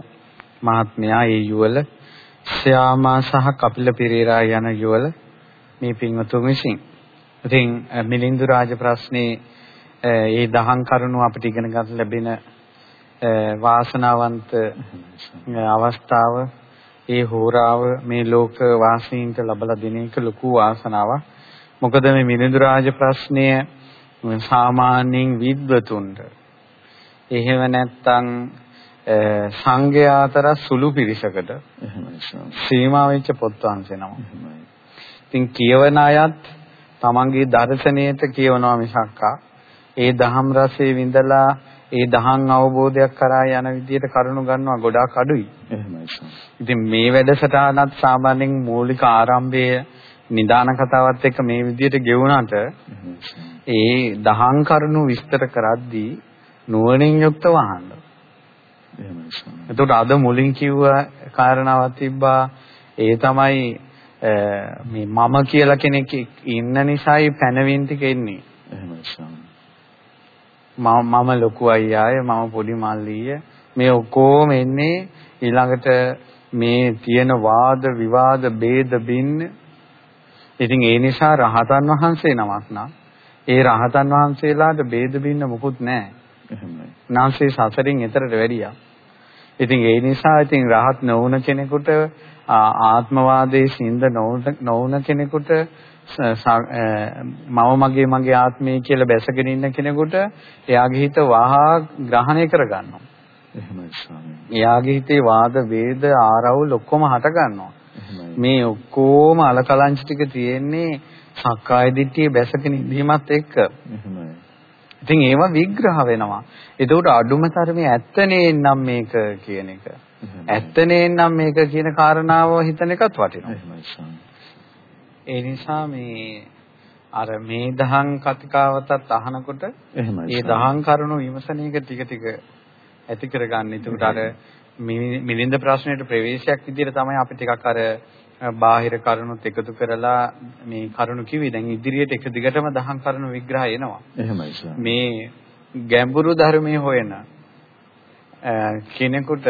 B: මහත්මයා ඒ යුවල ශ්‍යාමා සහ කපිල පෙරේරා යන යුවල මේ පින්වතුන් විසින්. ඉතින් මිලින්දු රාජ ප්‍රශ්නේ ඒ දහම් කරුණු අපිට ඉගෙන ගන්න ලැබෙන වාසනාවන්ත අවස්ථාව ඒ හෝරාව මේ ලෝක වාසීන්ට ලබලා දෙන එක ලොකු වාසනාවක්. මොකද මේ මිලින්දු රාජ ප්‍රශ්නය සාමාන්‍යයෙන් විද්වතුන්ට එහෙම නැත්නම් සංඝයා අතර සුළු පිරිසකට සීමා වෙච්ච පොත් වංශේ නම. ඉතින් කියවන අයත් තමන්ගේ දර්ශනයට කියවනවා මිසක්කා ඒ දහම් රසයේ විඳලා ඒ දහම් අවබෝධයක් කරා යන විදිහට කරුණු ගන්නවා ගොඩාක් අඩුයි. එහෙමයි. ඉතින් මේ වැඩසටහනත් සාමාන්‍යයෙන් මූලික ආරම්භයේ නිදාන කතාවත් එක්ක මේ විදිහට ගෙවුනට ඒ දහම් කරුණු විස්තර කරද්දී නුවණින් යුක්තව අහන්න. එහෙමයි. එතකොට අද මුලින් කිව්ව කාරණාවක් තිබ්බා ඒ තමයි මේ මම කියලා කෙනෙක් ඉන්න නිසායි පැනවින් ටික එන්නේ. එහෙමයි. මම මම ලොකු අයියාය මම පොඩි මල්ලිය මේ ඔක්කොම එන්නේ ඊළඟට මේ තියෙන වාද විවාද ભેද බින්න ඉතින් ඒ නිසා රහතන් වහන්සේ නමක් නම් ඒ රහතන් වහන්සේලාට ભેද බින්න මොකුත් නැහැ. නාසයේ සසරින් එතරට වැඩියා. ඉතින් ඒ නිසා ඉතින් රහත් නොවුන කෙනෙකුට ආත්මවාදයේ සිඳ නොවුන කෙනෙකුට මම මගේ මගේ ආත්මය කියලා බැසගෙන ඉන්න කෙනෙකුට එයාගේ හිත වහා ග්‍රහණය කරගන්නවා. එහෙමයි ස්වාමී. එයාගේ හිතේ වාද වේද ආරවුල් ඔක්කොම හට ගන්නවා. මේ ඔක්කොම අලකලංච ටික තියෙන්නේ සක්කාය දිට්ඨිය බැසගෙන ඉඳීමත් එක්ක. එහෙමයි. ඉතින් ඒවා විග්‍රහ වෙනවා. එතකොට අඩුම තරමේ ඇත්තනේ නම් මේක කියන එක. ඇත්තනේ නම් මේක කියන කාරණාව හිතන එකත් වටිනවා. ඒ නිසා මේ අර මේ දහං කතිකාවතත් අහනකොට ඒ දහං කරුණු විමසන එක ටික ටික ඇති කරගන්න. එතකොට අර මිලින්ද ප්‍රශ්නෙට ප්‍රවේශයක් විදිහට තමයි අපි ටිකක් අර බාහිර කරුණුත් එකතු කරලා මේ කරුණු කිව්වේ. දැන් ඉදිරියට එක දිගටම දහම් කරුණු විග්‍රහය එනවා.
A: එහෙමයි
B: මේ ගැඹුරු ධර්මයේ හොයන කෙනෙකුට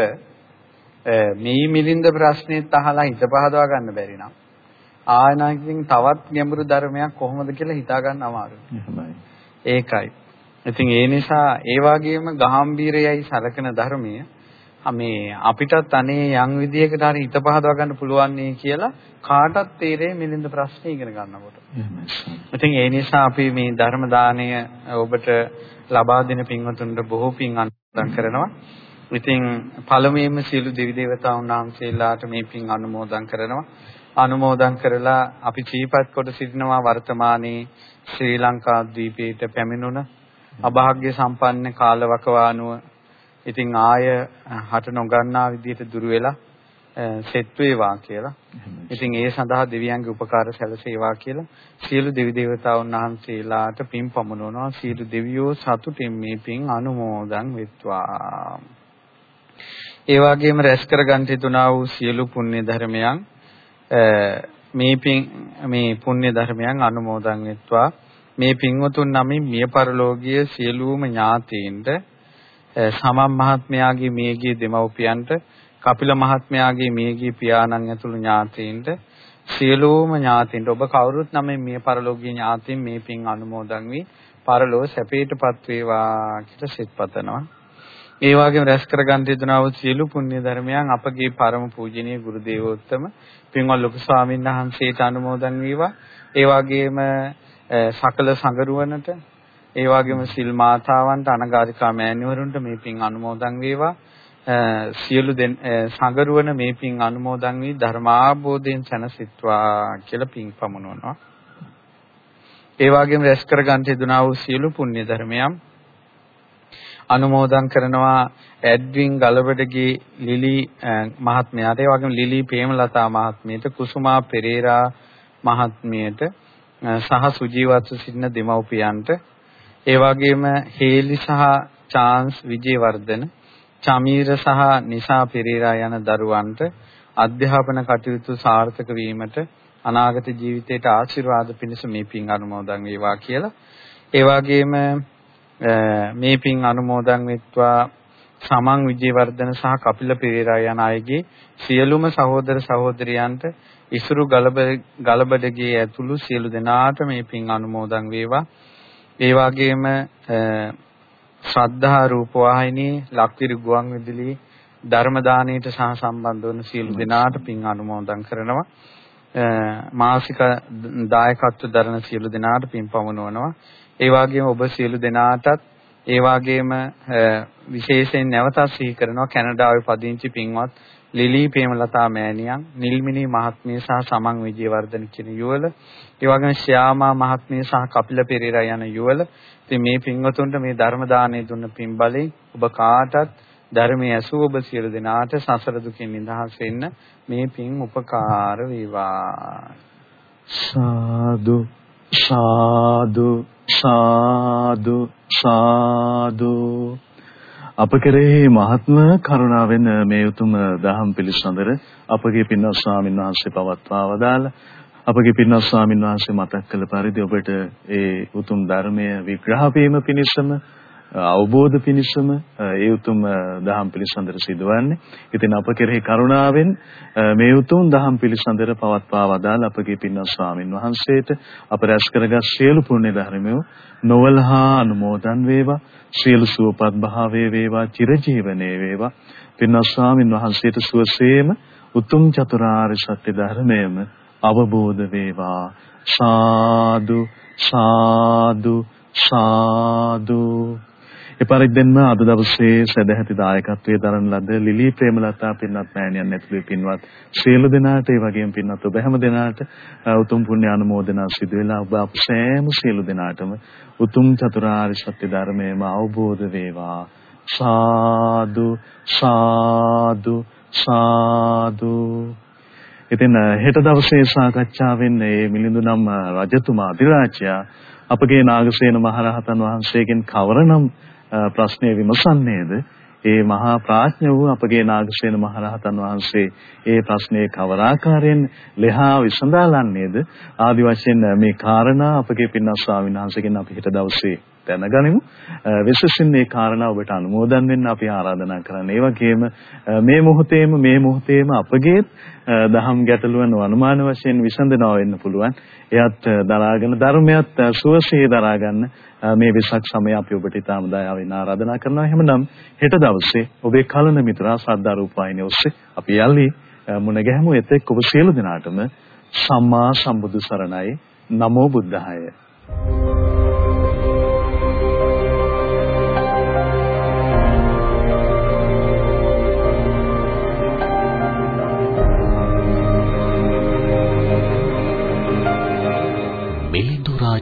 B: මේ මිලින්ද ප්‍රශ්නෙත් අහලා හිත පහදවා ගන්න බැරි නම් ආයනාකින් තවත් ගැඹුරු ධර්මයක් කොහොමද කියලා හිතා ගන්න අමාරුයි. එහෙමයි. ඒකයි. ඉතින් ඒ නිසා ඒ වගේම ගාම්භීරයයි සලකන ධර්මයේ මේ අපිටත් අනේ යම් විදියකට හරි හිත පහදවා ගන්න පුළුවන් නේ කියලා කාටත් තේරෙයි මිලින්ද ප්‍රශ්නේ ඉගෙන ගන්නකොට. ඉතින් ඒ නිසා අපි මේ ධර්ම දාණය ඔබට ලබා දෙන පින්වතුන්ට බොහෝ පින් අනුමෝදන් කරනවා. ඉතින් පළමුවෙන්ම සියලු දෙවි දේවතාවුන් වහන්සේලාට මේ පින් අනුමෝදන් කරනවා. අනුමෝදන් කරලා අපි චීපත් කොට සිටිනවා වර්තමානයේ ශ්‍රී ලංකා ද්වීපයට පැමිණුණ අභාග්‍ය සම්පන්න කාලවකවානුව ඉතින් ආය හට නොගන්නා විදිහට දුර වෙලා සෙට් වේවා කියලා. ඉතින් ඒ සඳහා දෙවියන්ගේ උපකාර සැලසේවා කියලා සියලු දෙවි දේවතාවුන් වහන්සේලාට පින් පමුණවනවා. සියලු දෙවියෝ සතුටින් මේ පින් අනුමෝදන් වෙත්වා. ඒ වගේම රැස් කරගන්න තිබුණා වූ සියලු පුණ්‍ය ධර්මයන් මේ පින් මේ පුණ්‍ය ධර්මයන් අනුමෝදන් වෙත්වා. මේ පින්වතුන් නමින් මිය පරලෝකීය සියලුම ඥාතීන්ට සමම් මහත්මයාගේ මියගිය දෙමව්පියන්ට කපිල මහත්මයාගේ මියගිය පියාණන් ඇතුළු ඥාතීන්ට සියලුම ඥාතීන්ට ඔබ කවුරුත් නමින් මිය පරලෝකීය ඥාතීන් මේ පින් අනුමෝදන් වී පරලෝක සැපයටපත් වේවා කියලා සිත පතනවා. ඒ වගේම රැස් කරගන්න යුතුනා වූ සියලු පුණ්‍ය ධර්මයන් අපගේ පරම පූජනීය ගුරු දේවෝත්තම පින්වත් ලොකු ස්වාමීන් වහන්සේට අනුමෝදන් වේවා. ඒ වගේම සකල සංගරුවනට ඒ වගේම සිල් මාතාවන්ට අනගාരികා මෑණිවරුන්ට මේ පින් අනුමෝදන් වේවා. සියලු සංගරුවන මේ පින් අනුමෝදන් වී ධර්මාභෝධයෙන් සැනසෙත්වා කියලා පින් පමුණවනවා. ඒ වගේම රැස් කර ගන්න හේතුනා වූ සියලු පුණ්‍ය ධර්මයන් අනුමෝදන් කරනවා ඇඩ්වින් ගලබඩගේ ලිලි මහත්මයාට ඒ වගේම ලිලි ප්‍රේමලතා මහත්මියට කුසුමා පෙරේරා මහත්මියට සහ සුජීවත්ව සිටින දෙමව්පියන්ට ඒ වගේම හේලි සහ චාන්ස් විජේවර්ධන චමීර සහ නිසා පෙරේරා යන දරුවන්ට අධ්‍යාපන කටයුතු සාර්ථක වීමට අනාගත ජීවිතයට ආශිර්වාද පිණිස මේ පින් අනුමෝදන් වේවා කියලා. ඒ වගේම මේ පින් අනුමෝදන් වෙත්වා සමන් විජේවර්ධන සහ කපිල පෙරේරා යන අයගේ සියලුම සහෝදර සහෝදරියන්ට ඉසුරු ගලබඩගේ ඇතුළු සියලු දෙනාට මේ පින් අනුමෝදන් වේවා. ඒ වගේම ශ්‍රද්ධා රූපවාහිනී ලක්තිරු ගුවන් විදුලි ධර්ම දානයට සහ සම්බන්ධ වන සියලු දෙනාට පින් අනුමෝදන් කරනවා. මාසික දායකත්ව දරන සියලු දෙනාට පින් පමුණවනවා. ඒ වගේම ඔබ සියලු දෙනාටත් ඒ වගේම විශේෂයෙන් නැවතත් සිහි කරනවා කැනඩාවේ පදිංචි පින්වත් ලිලි ප්‍රේමලතා මෑණියන්, නිල්මිනී මහත්මිය සහ සමන් විජේවර්ධන කියන යුවල, ඒ වගේම ශ්‍යාමා මහත්මිය සහ කපිල පෙරේරා යන යුවල. ඉතින් මේ පින්වතුන්ට මේ ධර්ම දාණය දුන්න පින් බලෙන් ඔබ කාටත් ධර්මයේ ඇසූ ඔබ සියලු දෙනාට සසර දුකින් නිදහස් වෙන්න මේ පින් උපකාර වේවා.
A: සාදු සාදු සාදු සාදු අප කෙරෙහි මහත්ම කරුණාවෙන් මේ උතුම් දහම් පිළිසඳර අපගේ පින්වත් ස්වාමීන් වහන්සේ පවත්වා වදාළ. අපගේ පින්වත් ස්වාමීන් වහන්සේ මතක් කළ පරිදි ඔබට ඒ උතුම් ධර්මය විග්‍රහ වීම පිණිසම අවබෝධ පිණිසම ඒ උතුම් දහම් පිළිසඳර සිදුවන්නේ. ඉතින් අප කෙරෙහි කරුණාවෙන් මේ උතුම් දහම් පිළිසඳර පවත්වා වදාළ අපගේ පින්වත් ස්වාමින් වහන්සේට අප රැස් කරගත් සියලු පුණ්‍ය ධර්මයෝ නොවලහා අනුමෝදන් වේවා. සියලු සුවපත් භාවයේ වේවා, චිරජීවනයේ වේවා. පින්වත් ස්වාමින් වහන්සේට සුවසේම උතුම් චතුරාර්ය සත්‍ය ධර්මයම අවබෝධ වේවා. සාදු සාදු සාදු එපරිද්දෙන්ම අද දවසේ සදැහැති දායකත්වයේ දරන ලද ලිලි ප්‍රේමලතා පින්වත් මෑණියන් ඇතුළු පින්වත් සියලු දෙනාට ඒ වගේම පින්වත් ඔබ හැම දෙනාට උතුම් පුණ්‍ය අනුමෝදනා සිදු වෙලා ඔබ අප සෑම සියලු දෙනාටම උතුම් චතුරාර්ය සත්‍ය ධර්මයම අවබෝධ වේවා. සාදු සාදු සාදු. ඉතින් හෙට දවසේ සාකච්ඡාවෙන් මේ මිලිඳු නම් රජතුමා අධිරාජ්‍යයා. අපගේ නාගසේන මහරහතන් වහන්සේගෙන් කවරනම් ප්‍රශ්නය විමසන්නේද ඒ මහා ප්‍රඥ වූ අපගේ නාගසේන මහරහතන් වහන්සේ ඒ ප්‍රශ්නේ කවර ආකාරයෙන් ලෙහා විසඳාලන්නේද ආදි වශයෙන් මේ කාරණා අපගේ පින්වත් ස්වාමීන් වහන්සේගෙන් අපි හෙට දවසේ දැනගනිමු. විශේෂයෙන් මේ කාරණා ඔබට අනුමෝදන් වෙන්න අපි ආරාධනා කරන්නේ. ඒ වගේම මේ මොහොතේම මේ මොහොතේම අපගේ දහම් ගැටලුවන් අනුමාන වශයෙන් විසඳනවා වෙන්න පුළුවන්. එයත් දරාගෙන ධර්මයත් සුවසේ දරාගන්න මේ වෙසක් සමය අපි ඔබට ඉතාම දයාවෙන් ආරාධනා කරනවා. එහෙමනම් හෙට දවසේ ඔබේ කලන මිතුරා ශ්‍රද්ධා රූපాయని ඔස්සේ අපි යල්ලි මුණ ගැහමු. එතෙක් ඔබ සියලු දෙනාටම සම්මා සම්බුදු සරණයි. නමෝ බුද්ධාය.
C: මිලිඳු